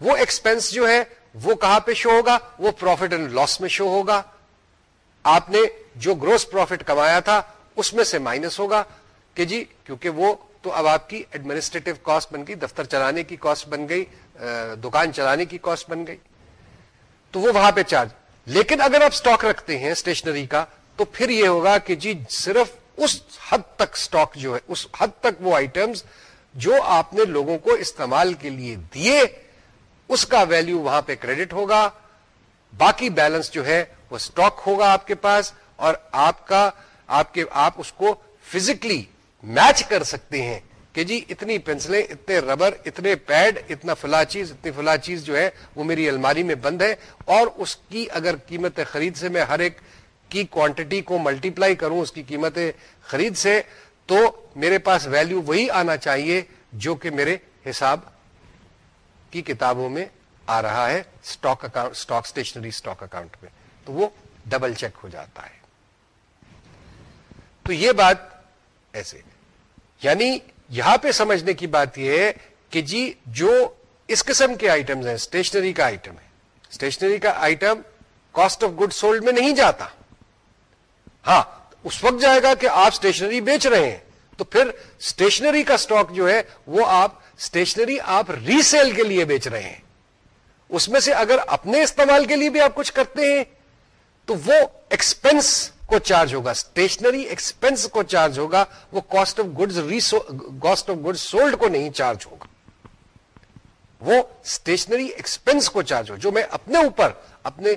وہ ایکسپینس جو ہے وہ کہاں پہ شو ہوگا؟ وہ پروفٹ اینڈ لاس میں شو ہوگا۔ آپ نے جو گروس پروفٹ کمایا تھا، اس میں سے مائنس ہوگا۔ کہ جی کیونکہ وہ تو اب آپ کی ایڈمنسٹریٹو کاسٹ بن گئی، دفتر چلانے کی کاسٹ بن گئی دکان چلانے کی کاسٹ بن گئی۔ تو وہ وہاں پہ چارج لیکن اگر آپ اسٹاک رکھتے ہیں اسٹیشنری کا، تو پھر یہ ہوگا کہ جی صرف اس حد تک اسٹاک جو ہے، اس حد تک وہ آئٹمس جو آپ نے لوگوں کو استعمال کے لیے دیے، اس کا ویلیو وہاں پہ کریڈٹ ہوگا۔ باقی بیلنس جو ہے، وہ اسٹاک ہوگا آپ کے پاس اور آپ کا، آپ کے، آپ اس کو فزیکلی میچ کر سکتے ہیں کہ جی اتنی پینسلیں اتنے ربر اتنے پیڈ، اتنا فلا چیز، اتنی فلا چیز جو ہے، وہ میری الماری میں بند ہے اور اس کی اگر قیمت خرید سے میں ہر ایک کی کوانٹٹی کو ملٹیپلائی کروں، اس کی قیمت خرید سے، تو میرے پاس ویلیو وہی آنا چاہیے جو کہ میرے حساب کی کتابوں میں آ رہا ہے stock account stock stationery stock account میں۔ تو وہ ڈبل چیک ہو جاتا ہے۔ تو یہ بات ایسے۔ یعنی یہاں پہ سمجھنے کی بات یہ ہے کہ جی جو اس قسم کے آئٹمز ہیں اسٹیشنری کا آئٹم ہے۔ اسٹیشنری کا item cost of good sold میں نہیں جاتا۔ ہاں اس وقت جائے گا کہ آپ اسٹیشنری بیچ رہے ہیں۔ تو پھر اسٹیشنری کا اسٹاک جو ہے، وہ آپ اسٹیشنری آپ ریسیل کے لیے بیچ رہے ہیں۔ اس میں سے اگر اپنے استعمال کے لیے بھی آپ کچھ کرتے ہیں، تو وہ ایکسپینس کو چارج ہوگا. اسٹیشنری ایکسپینس کو چارج ہوگا. وہ cost of good cost of good sold کو نہیں چارج ہوگا. وہ اسٹیشنری ایکسپینس کو چارج ہو جو میں اپنے اوپر، اپنے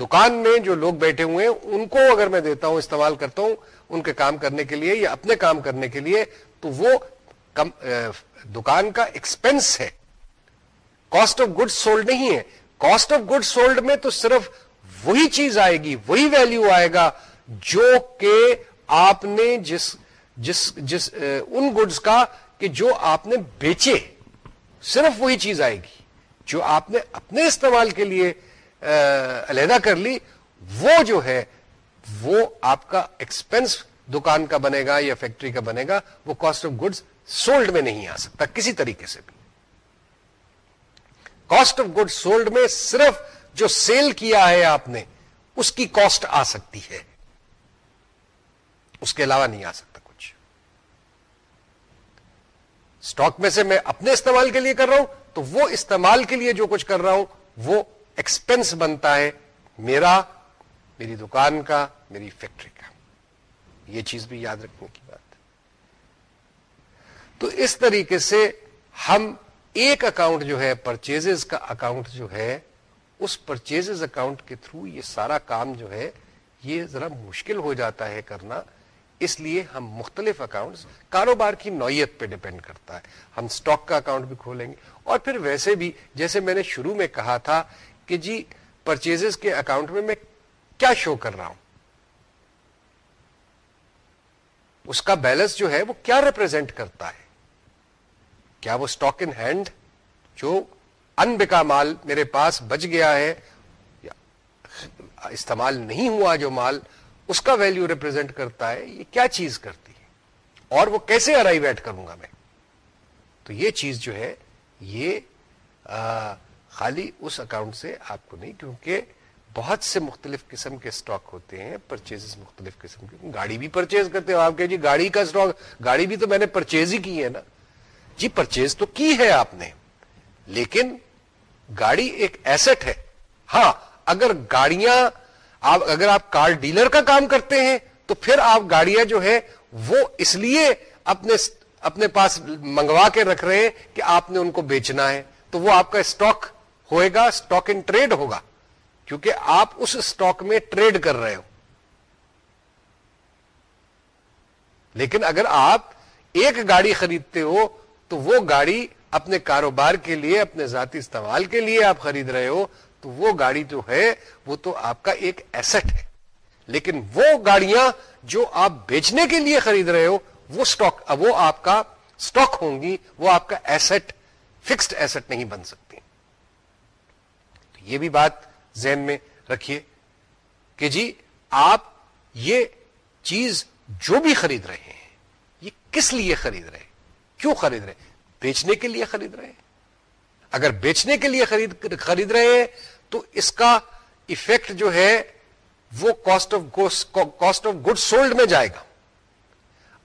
دکان میں جو لوگ بیٹھے ہوئے ہیں، ان کو اگر میں دیتا ہوں، استعمال کرتا ہوں، ان کے کام کرنے کے لیے یا اپنے کام کرنے کے لیے، تو وہ دکان کا ایکسپینس ہے. کاسٹ آف گڈ سولڈ نہیں ہے. کاسٹ آف گڈ سولڈ میں تو صرف وہی چیز آئے گی، وہی ویلو آئے گا جو کہ آپ نے جس جس جس ان گڈس کا کہ جو آپ نے بیچے۔ صرف وہی چیز آئے گی جو آپ نے اپنے استعمال کے لیے علیحدہ کر لی۔ وہ جو ہے، وہ آپ کا ایکسپینس دکان کا بنے گا یا فیکٹری کا بنے گا۔ وہ کاسٹ آف گڈس سولڈ میں نہیں آ سکتا کسی طریقے سے بھی۔ کاسٹ آف گڈ سولڈ میں صرف جو سیل کیا ہے آپ نے، اس کی کاسٹ آ سکتی ہے۔ اس کے علاوہ نہیں آ سکتا کچھ۔ اسٹاک میں سے میں اپنے استعمال کے لیے کر رہا ہوں، تو وہ استعمال کے لیے جو کچھ کر رہا ہوں، وہ ایکسپینس بنتا ہے میرا، میری دکان کا، میری فیکٹری کا۔ یہ چیز بھی یاد رکھنے کی بات۔ تو اس طریقے سے ہم ایک اکاؤنٹ جو ہے پرچیز کا اکاؤنٹ جو ہے اس پرچیز اکاؤنٹ کے تھرو یہ سارا کام جو ہے، یہ ذرا مشکل ہو جاتا ہے کرنا۔ اس لیے ہم مختلف اکاؤنٹس کاروبار کی نوعیت پہ ڈپینڈ کرتا ہے۔ ہم سٹاک کا اکاؤنٹ بھی کھولیں گے۔ اور پھر ویسے بھی جیسے میں نے شروع میں کہا تھا کہ جی پرچیز کے اکاؤنٹ میں میں کیا شو کر رہا ہوں؟ اس کا بیلنس جو ہے وہ کیا ریپرزینٹ کرتا ہے؟ کیا وہ اسٹاک ان ہینڈ جو ان بکا مال میرے پاس بچ گیا ہے استعمال نہیں ہوا جو مال اس کا ویلو ریپرزینٹ کرتا ہے یہ کیا چیز کرتی ہے؟ اور وہ کیسے ارائیو ایٹ کروں گا میں؟ تو یہ چیز جو ہے یہ آ, خالی اس اکاؤنٹ سے آپ کو نہیں کیونکہ بہت سے مختلف قسم کے اسٹاک ہوتے ہیں پرچیز مختلف قسم کے گاڑی بھی پرچیز کرتے ہو آپ کہ جی گاڑی کا اسٹاک گاڑی بھی تو میں نے پرچیز ہی کی ہے نا۔ جی پرچیز تو کی ہے آپ نے لیکن گاڑی ایک ایسٹ ہے۔ ہاں اگر گاڑیاں آپ اگر آپ کار ڈیلر کا کام کرتے ہیں، تو پھر آپ گاڑیاں جو ہے وہ اس لیے اپنے اپنے پاس منگوا کے رکھ رہے ہیں کہ آپ نے ان کو بیچنا ہے۔ تو وہ آپ کا اسٹاک ہوئے گا اسٹاک ان ٹریڈ ہوگا۔ کیونکہ آپ اس اسٹاک میں ٹریڈ کر رہے ہو۔ لیکن اگر آپ ایک گاڑی خریدتے ہو، تو وہ گاڑی اپنے کاروبار کے لیے، اپنے ذاتی استعمال کے لیے آپ خرید رہے ہو، تو وہ گاڑی جو ہے، وہ تو آپ کا ایک ایسٹ ہے۔ لیکن وہ گاڑیاں جو آپ بیچنے کے لیے خرید رہے ہو، وہ اسٹاک وہ آپ کا اسٹاک ہوں گی، وہ آپ کا ایسٹ فکسڈ ایسٹ نہیں بن سکتی۔ تو یہ بھی بات ذہن میں رکھیے کہ جی آپ یہ چیز جو بھی خرید رہے ہیں، یہ کس لیے خرید رہے کیوں خرید رہے بیچنے کے لیے خرید رہے ہیں۔ اگر بیچنے کے لیے خرید خرید رہے ہیں، تو اس کا افیکٹ جو ہے، وہ cost of cost of good sold میں جائے گا۔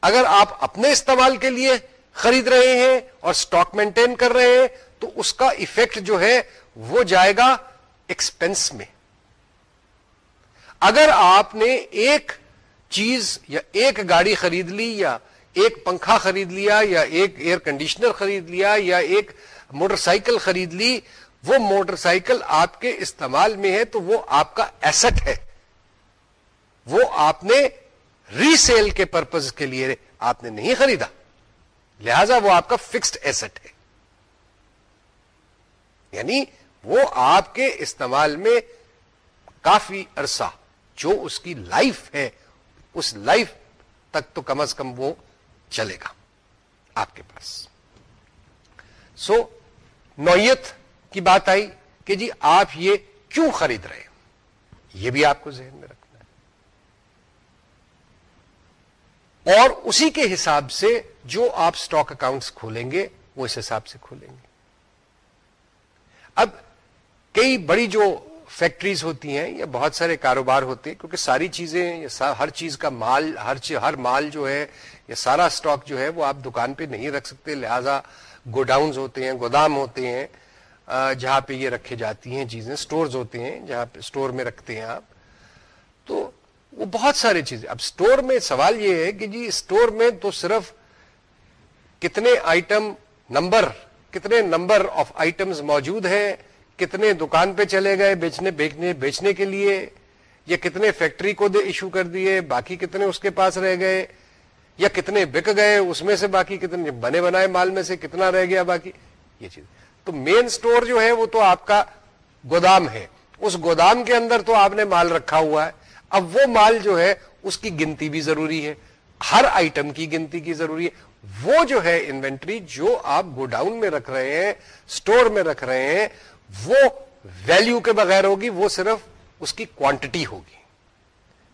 اگر آپ اپنے استعمال کے لیے خرید رہے ہیں اور اسٹاک مینٹین کر رہے ہیں، تو اس کا افیکٹ جو ہے، وہ جائے گا ایکسپینس میں۔ اگر آپ نے ایک چیز یا ایک گاڑی خرید لی یا ایک پنکھا خرید لیا یا ایک ایئر کنڈیشنر خرید لیا یا ایک موٹر سائیکل خرید لی، وہ موٹر سائیکل آپ کے استعمال میں ہے تو وہ آپ کا ایسٹ ہے۔ وہ آپ نے ری سیل کے پرپز کے لیے آپ نے نہیں خریدا۔ لہذا وہ آپ کا فکسڈ ایسٹ ہے۔ یعنی وہ آپ کے استعمال میں کافی عرصہ جو اس کی لائف ہے، اس لائف تک تو کم از کم وہ چلے گا آپ کے پاس۔ سو so, نوعیت کی بات آئی کہ جی آپ یہ کیوں خرید رہے یہ بھی آپ کو ذہن میں رکھنا ہے۔ اور اسی کے حساب سے جو آپ اسٹاک اکاؤنٹس کھولیں گے وہ اس حساب سے کھولیں گے۔ اب کئی بڑی جو فیکٹریز ہوتی ہیں یا بہت سارے کاروبار ہوتے ہیں کیونکہ ساری چیزیں ہر چیز کا مال ہر ہر مال جو ہے یا سارا اسٹاک جو ہے وہ آپ دکان پہ نہیں رکھ سکتے، لہذا گوڈاؤنز ہوتے ہیں، گودام ہوتے ہیں جہاں پہ یہ رکھے جاتی ہیں چیزیں سٹورز ہوتے ہیں جہاں پہ سٹور میں رکھتے ہیں آپ۔ تو وہ بہت ساری چیزیں اب سٹور میں سوال یہ ہے کہ جی سٹور میں تو صرف کتنے آئٹم نمبر کتنے نمبر آف آئٹمز موجود ہیں، کتنے دکان پہ چلے گئے بیچنے بیچنے بیچنے کے لیے، یا کتنے فیکٹری کو دے ایشو کر دیے، باقی کتنے اس کے پاس رہ گئے۔ یا کتنے بک گئے اس میں سے باقی، کتنے بنے بنائے مال میں سے کتنا رہ گیا باقی؟ یہ چیز۔ تو مین سٹور جو ہے وہ تو آپ کا گودام ہے۔ اس گودام کے اندر تو آپ نے مال رکھا ہوا ہے۔ اب وہ مال جو ہے، اس کی گنتی بھی ضروری ہے۔ ہر آئٹم کی گنتی کی ضروری ہے۔ وہ جو ہے انوینٹری جو آپ گوڈاؤن میں رکھ رہے ہیں سٹور میں رکھ رہے ہیں، وہ ویلیو کے بغیر ہوگی، وہ صرف اس کی کوانٹٹی ہوگی۔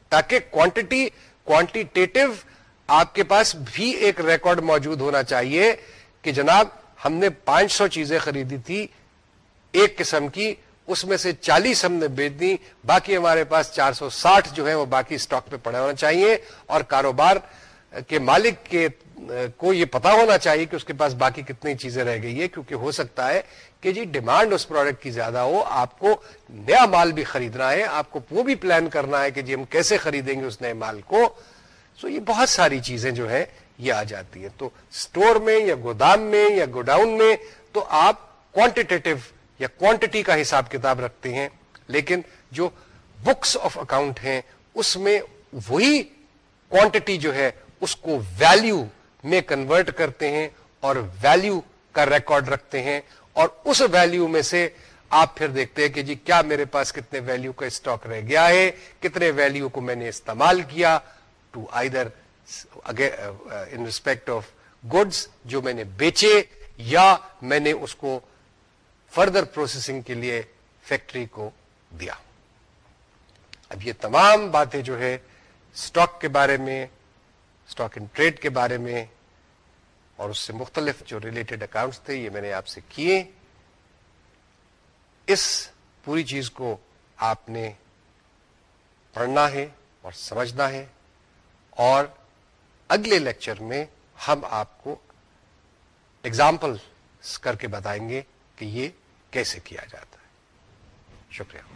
تاکہ کوانٹٹی کوانٹیٹیو آپ کے پاس بھی ایک ریکارڈ موجود ہونا چاہیے کہ جناب، ہم نے پانچ سو چیزیں خریدی تھی، ایک قسم کی، اس میں سے چالیس ہم نے بیچ دی، باقی ہمارے پاس چار سو ساٹھ جو ہے وہ باقی اسٹاک پہ پڑے ہونا چاہیے اور کاروبار کے مالک کے، کو یہ پتا ہونا چاہیے کہ اس کے پاس باقی کتنی چیزیں رہ گئی ہے کیونکہ ہو سکتا ہے کہ جی ڈیمانڈ اس پروڈکٹ کی زیادہ ہو، آپ کو نیا مال بھی خریدنا ہے، آپ کو وہ بھی پلان کرنا ہے کہ جی ہم کیسے خریدیں گے اس نئے مال کو۔ سو یہ بہت ساری چیزیں جو ہے یہ آ جاتی ہیں۔ تو اسٹور میں یا گودام میں یا گوڈاؤن میں تو آپ کوانٹیٹیو یا کوانٹٹی کا حساب کتاب رکھتے ہیں، لیکن جو بکس آف اکاؤنٹ ہیں، اس میں وہی کوانٹٹی جو ہے، اس کو ویلیو میں کنورٹ کرتے ہیں اور ویلیو کا ریکارڈ رکھتے ہیں۔ اور اس ویلیو میں سے آپ پھر دیکھتے ہیں کہ جی کیا میرے پاس کتنے ویلیو کا اسٹاک رہ گیا ہے، کتنے ویلیو کو میں نے استعمال کیا to either in respect of goods جو میں نے بیچے یا میں نے اس کو فردر پروسیسنگ کے لیے فیکٹری کو دیا۔ اب یہ تمام باتیں جو ہے اسٹاک کے بارے میں اسٹاک ان ٹریڈ کے بارے میں اور اس سے مختلف جو ریلیٹڈ اکاؤنٹس تھے، یہ میں نے آپ سے کیے۔ اس پوری چیز کو آپ نے پڑھنا ہے اور سمجھنا ہے۔ اور اگلے لیکچر میں ہم آپ کو اگزامپل کر کے بتائیں گے کہ یہ کیسے کیا جاتا ہے۔ شکریہ۔